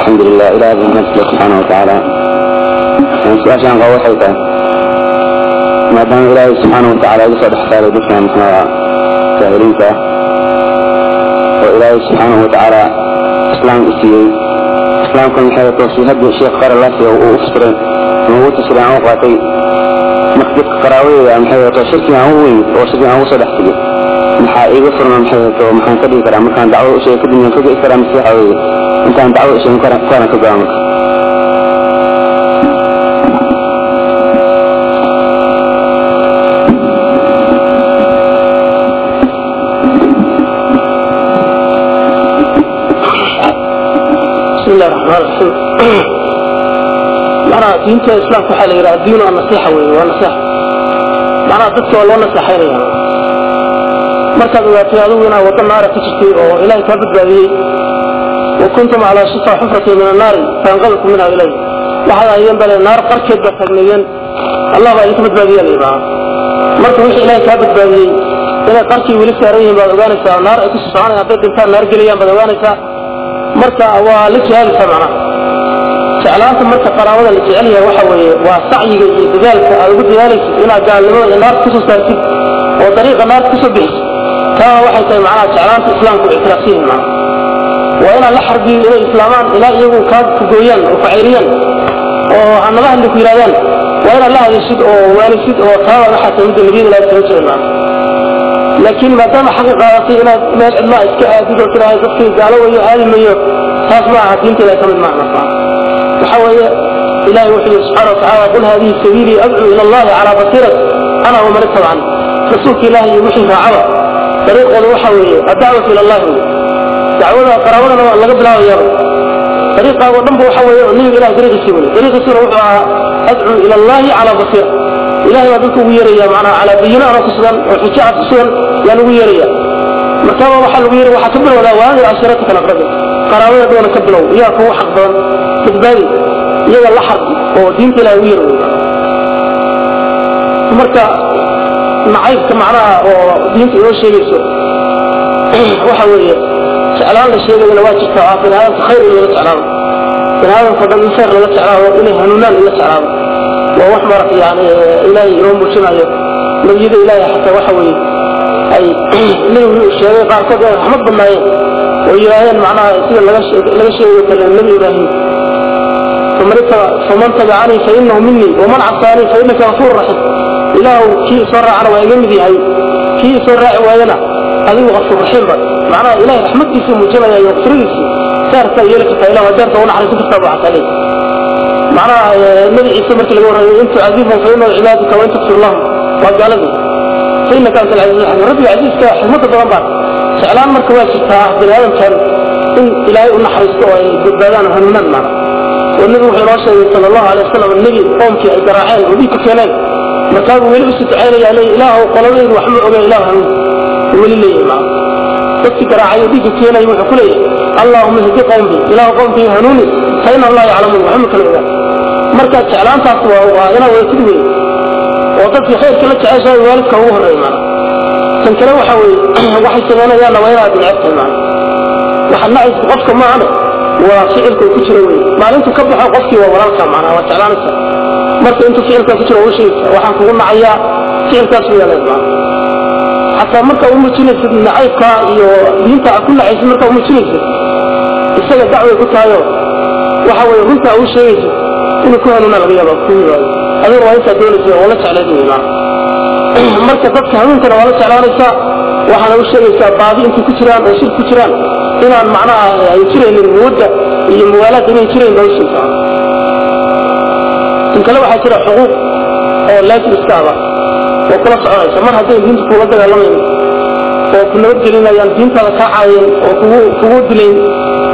الحمد لله إلى هذه المجلس سبحانه وتعالى. سؤال شان قوي حيث قوة حيثا ما دام إلهي سبحانه وتعالى يصد حسابه دفنا مثل ساهرين وإلهي سبحانه وتعالى إسلام إسيي إسلام كان يحيى توصي هدو الشيخ قال الله فيه وأفسرين وهو تسرع وقاتي مخدف قراوي يعني حيى توصيرتي عن هو وصيرتي عن وصد حسابه maxaa iiga furman maxay maxaan ka dhigi karaa markaan dacwo u sheego kadib ka dhigi karaa mise waxa weeye intaan dacwo u sheegin karan ka go'a marka بسم الله الرحمن الرحيم معناها دينتا الإسلام كحال يرى الدين والنصيحة والنصيحة معناها ضدك والله نصيحة يعني markaad ogaatay adigu inaad waddo naara ku jirtay oo ilaahay kaa badbaadiyey wa kuntum calaa shifa xufratin min annaari faanqadakum minha ilay waxaad ahayeen bale naar qarkeed baad taagneeyeen allah baa idinka badbaadiya la yidhaaha marka wixii ilaahay kaa badbaadiyey inay qarkii weli saaran yihiin baad ogaanaysaa naar ay ku sii soconayaan hadday dhintaan naar gelayaan baad ogaanaysaa marka waa la jihaalaysaa macnaha jeclaanta marka qaraabada la jecel yahay waxa weeye waa sacyiga iyo dadaalka aad ugu dadaalaysid inaad gaalnimada iyo naarta ku soo saartid oo dariiqa naarta ku soo bixisid taa waxay tahay macnaha jeclaanta islaamku ictiraafsan yihiin macnaha waa inaan la xarbiyo inay islaamaan ilaa iyagu kaa kugooyaan oo facayriyaan oo hanaba hadli ku yidhahdaan waa inaad la hadishid oo waanisid oo taada waxaa tahay midda nabiyada ilahi sala jiray macnaha laakiin maadaama xaqi qaadatay inaad meel cidlaa iska aadid oo tirahay dadkii gaalo wayo aadi mayo taas ma aha diinta ilahi ka mid maaha markaa. Waxa weeye ilahi wuxuu yihi subxana watacaala qul hadihi sabiilii adcuu ila allahi calaa basiirat ana waman ittabacani. Rasuulka ilahi iyo wixii raacaba dariiqooda waxa weeye addacwatu ila allahi. Wey dacwada qaraabadana waa laga bilaabayaaba dariiqaago dhanba waxa weeye nabiga ilahi dariiqiisii wey dariiqiisuna wuxuu ahaa adcuu ila allahi calaa basiira ilahay baa dadka ugu yeeraya macnaha calaa bayina ana ku sugan oo xujo cad yaa lagu yeeraya. Markaba waxaa lagu yeeraya waxaa ka bilowdaa waadi ashiratika laqrabi qaraabada doona ka bilow iyaga kugu xaq badan badbaadi iyaga la xarbi oo diinta ilahi ugu yeer wey marka nacaybka macnaha oo diinta inoo sheegayso waxa weeye jeclaan la sheegayana waa jirta waa bini aadamka khayr in laga jeclaado. Bini aadamka dhan in khayr laga jeclaado inay hanuunaan in la jeclaado waa wax mara yani ilaahay inoo muujinayo nabiyada ilaahay xataa waxa weeye ay nebigu qaarkood ay raxmad badnaayeen. Oo yidhaaheen macnaha sida laga sheegayo kale nebi ibraahim. Faman tabacanii fainahu minii waman casaanii fainaka gafuur raxiim ilaahu kii soo raacana waa iga mid yahay. Kii soo raaci waayana adigu gafuur raxiim ba. Macnaha ilahay raxmadiisii muujinaya iyo gafuradiisii saartaa yeeli kartaa ilah adeerta u naxariisan kartaa baa xataa leeyahay معناها النبي عيسى مركل يقول إن تعذبهم فإنه عبادك وإن تغفر لهم وقال فإنك أنت العزيز الحكيم ربي عزيز كحمد الضربات سعلان مركل واسطة بني آدم كان إن إلهي أن حريصته وبدان هنمان معنا والنبي وحي راشد صلى الله عليه وسلم النبي قوم في إدراعين وديك كلام مركاب ويلبس تعالى عليه إله وقلبه وحمد أبي إله هنون ولي لي معنا dadki garaacay dhiga keenay wuxuu ku leeyahay allahumma hdi qawmi ilaahu qawmkii hanuuni fa ina allaha yaclamu waxma kala ogaa marka jeclaantaas waa waa inaa wada tid weeye oo dadkii khayrka la jeceshahay waalidka ugu horreeya maana tan kale waxa weeye waxay samaynayaanna waa inaad necebtahay maana waxa nacaysa qofka maahane waa ficilka ku jiro weye maalintuu ka baxo qofkii waa walaalka macnaa waa jeclaanaysa marka intuu ficilkaa ku jiro ugu sheegaysa waxaan kugu nacayaa ficilkaas weeyaan maana حتى مركا ومجنس نعيبك iyo diinta ku nacaysa marka umujinaysa isaga dacway ku taayo waxa way runta uu sheegayso inuu ku hanuuna laga yaabo ku yiraahdo adiga waa inta doonaysa wala jeclaydina marka dadka hanuunkana wala jeclaanaysa waxaana u sheegaysaa baadi intii ku jiraan oo shir ku jiraan. Inaan macnaha ay jiraynin muwadda iyo muwaalaad inay jirayn baa u in kale waxaa jira xuquuq oo laazim iska oo kula soconaysa. Mar hadday diinta kula dagaalamayno oo ku nabadgelinayaan diintaada kaa caayeen oo kugu dilayn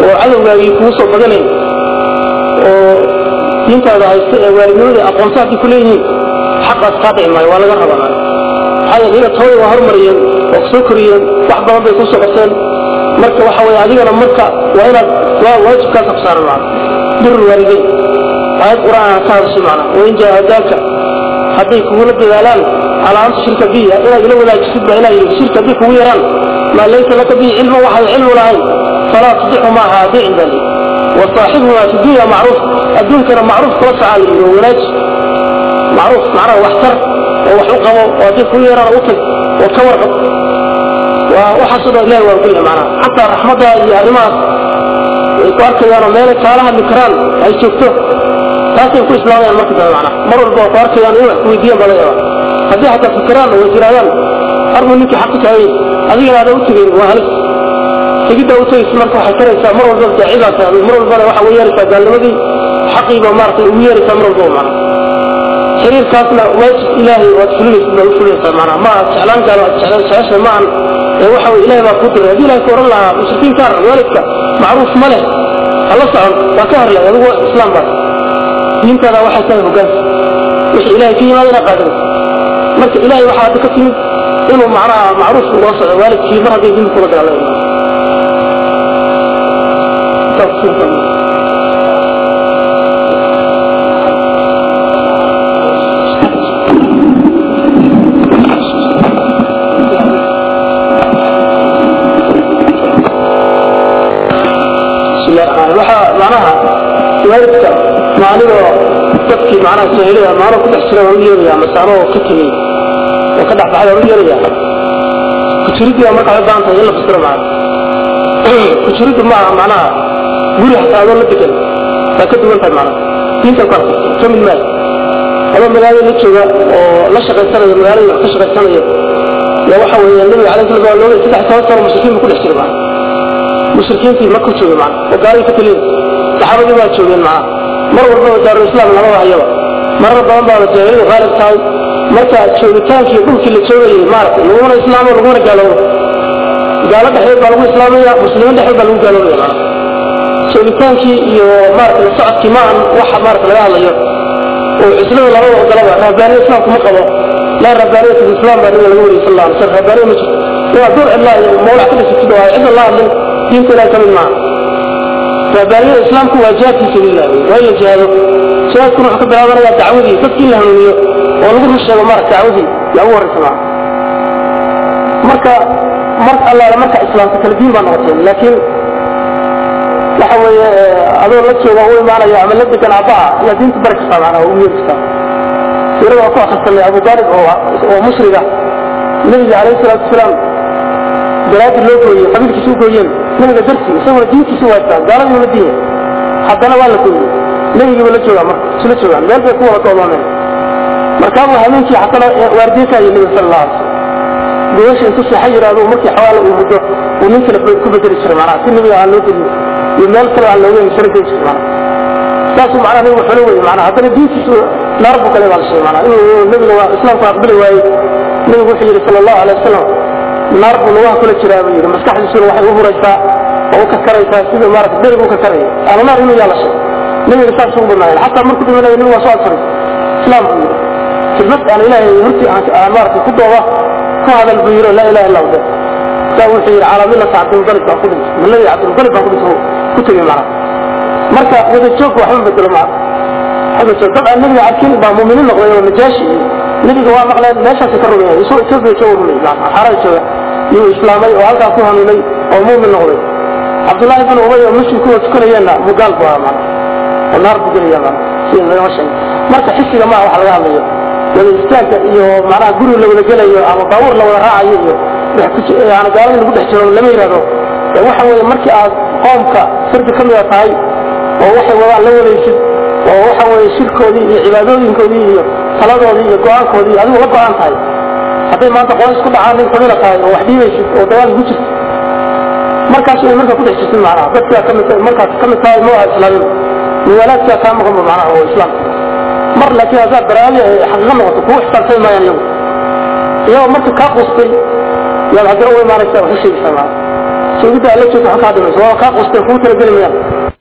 oo cadowgaagii kugu soo badanayn oo diintaada haysta ee waalidnimada aqoonsi haddii ku leeyihiin xaqaas kaa dhici maayo waa laga rabaa. Maxaa yeele iga tooda hormariyeen waa ku soo koriyeen wax badan bay ku soo qabteen marka waxa weye adigana marka waa inaad waa waajibkaasa ku saaran macna birul aayad qur'aan ka hadashay macna wain jaahadaaka hadday kugula dadaalaan calaa anta shirka biya inaad ila wadaajisid baa ilaah yidhi shirka haddii kugu yaraan maa laysa laka bihi cilma waxaad cilmu lahayn falaa tudixuma ha adeecin baa lii wasaaxibhuma fi dunya macruuf adduunkana macruuf kula socaa layidhi oo wanaaji macruuf macnaha waxtar oo wax u qabo oo haddii kugu yaraan u tag oo ka warqab. Waa waxaasoo dhan ilahi waa ogolyahay macnaha. Xataa raxmadda iyo arrimahaas ay ku arkayaanoo meelay kaala hadli karaan ay joogto. Taasay ku islaamayaan marka dambe macnaha. Mar walba oo ku arkayaan in wax ku weydiiyaan baa laga yaabaa. Haddii xataa fikiraan oo tirahdaan armu ninkii xaqi taagay adigana aada u tegayn waa halis tegiddaa u tegaysa marka waxay taraysaa mar walba daacidaas mar walbana waxa ugu yeeraysaa gaalnimadii xaqiiba maaragtay ugu yeeraysaa mar walba macnaha xiriirkaasna waajib ilaahay waad fulinaysid baad u fulinaysaa macnaha. Ma aad jeclaan gaalo aad jeclaan jecesha ma aan ee waxa weye ilahay baa kuu diray haddii ilahay ku oran lahaa mushrikiinkaan waalidka macruuf ma leh. Hala socon waa ka harlay adigu islaam baas diintaada waxay tahay hogaanka wixii ilahay ka yimaada inaa qaadanaysa marka ilahay waxaa hadda ka timid inuu macnaha macruuf loo socdo waalidkii mar hadday diinta kula dagaalamay waalidka maaligoo dadkii macnaha sahilaya maano ku dhex jira waan u yeeraya masaano oo ka tegey oo ka dhex baxay waan u yeeraya kujiridii marka waxay baahan tahay in la fasiro macna kujiriddu maaha macnaha guri xataa adoo la degan waa ka duwan tahay macnaha. Diinta ku arka ka mid maayo adoo magaalada la jooga oo la shaqaysanayo magaalada wax ka shaqaysanayo yaa waxa weeye nabiga calayhi salatu waa looga saddex toban sano mushrikiin buu ku dhex jiray macna mushrikiintii ma ku joogay macna oo gaalay ka taliyeen saxaabadii waa joogeen macna mar walbaba daarulislaam labada hayaba marar badan baa la jaahiladu qaalib tahay. Marka joogitaankii dhulkii la joogayay maaragtay laguna islaamo laguna gaaloobo. Gaalo dhexdeed baa lagu islaamaya muslimiin dhexdeed baa lagu gaaloobaya macna joogitaankii iyo maaragtay la socodkii ma aan waxa maaragtay laga hadlayo. Oo cuslada labada ogolaba rabbaaniya islaamku ma qabo. Laa rabbaaniyata islam baa nabiga laga wariyay sal alla alay slam rabbaaniya ma jirto. Waa dur cidlaa mawlac ka dhisatid waa cid alla hadlin. Diinta ilahay ka mid maaha rabbaaniyada islaamku waa jihaad fi sabiililah waa la jihaado jihaadkuna wuxuu ka bilaabanaya dacwadii dadki in la hanuuniyo oo lagu run sheego maarata dacwadii horreysa maaha marka mar allaale marka islaamka kala diin baa noqoteen laakiin waxa weeye adoo la jooga u imaanaya ama la degan aabbaha ayaa diinta bari kartaa macnaha oo u yeeri kartaa siirada waa ku akhrisanay abu daalib oo mushriga nabiga calayhi salaatu wasalaam daraadi loo gooyey qabiilkiisa u gooyeen nabiga dartii isaguna diintiisa waastaan gaaladii la diinya haddana waa la gooyey nabigiiba la joogaa marka isla joogaan meel bay ku wada go'doomeen markaabuu habeenkii xatana waardiye ka hayay nabiga sala allah alay slam gobasha intuu seexa yidhaahdo markii xawaala uu muddo uu nin kale ku bedeli jiray macnaha si nabiga aan loo geliyo iyo meel kale aan looga misana geli jiray macnaha saasuu macnaha nabigu xolo weye macnaha haddana diintiisu naar buu galay baa la sheegay macnaha inuu nabiga waa islaamku aqbali waayey. Nabigu wuxuu yidhi sala allahu alay wasalam naar buu lugaha kula jiraa buu yidhi. Maskaxdiisuna waxay u huraysaa oo u kakaraysaa sida maarata berig u kakaraya ama naar inuu yaa la sheegay nabiga saas ugu badnaayeen xataa markuu dhimanaya nabigu waa soo adfaray islaam buu yidhi. Khidmad aan ilaahay hortii aan maarata ku dooba ku hadal buu yidhi laa ilaha illa allah saa wuxuu yidhi calaa millata cabdilmutalib baan ku dhintay milladii cabdilmutalib baan ku dhintay ku tegey macnaha. Marka wada joogka waxba bedelo maa wada joog dad aan nabiga arkin baa muuminiin noqday oo najaashi. Iyo nabiga waa maqleen meeshaasay ka rumeeyeen isoo etoobiya jooga rumey xarada jooga iyuu islaamay oo halkaa ku hanuunay oo muumin noqday. Cabdullaahi bin ubay oo muslim kuwa tukanayeenna mugaal buu ahaa oo naar buu gelaya sida lagama sheegay marka xisiga maaha waxa laga hadlayo. Wada istaagga iyo macnaha guri la wada gelayo ama baabuur la wada raacayo iyo yani gaaladii lagu dhex jiro lama yidhahdo waxa weeye markii aad qoomka sirdi ka mida tahay oo waxay wadaan la wadaysid oo waxa weeye shirkoodii iyo cibaadooyinkoodii iyo taladoodii iyo go'aankoodii adigu la go'aan tahay hadday maanta qoys ku dhacaan nin kamida tahay oo wax dhiibaysid oo dagaal ku jirtid markaas inay markaa ku dhex jirtid macnaha dadkaa ka mid markaas ka mid tahay nooca islaamida muwaalaadkaa kaa maqanba macnaha oo islaamka mar laakiin haddaad baraali ay xaqiiqo noqoto kugu xisaabtay maayaan iyagu. Iyagoo marka kaa quustay yaad haddana way maaragta wax u sheegaysaa maa sheegidda alla joogta wax kaa dhimayso waa kaa qustay kuu talageli mayaan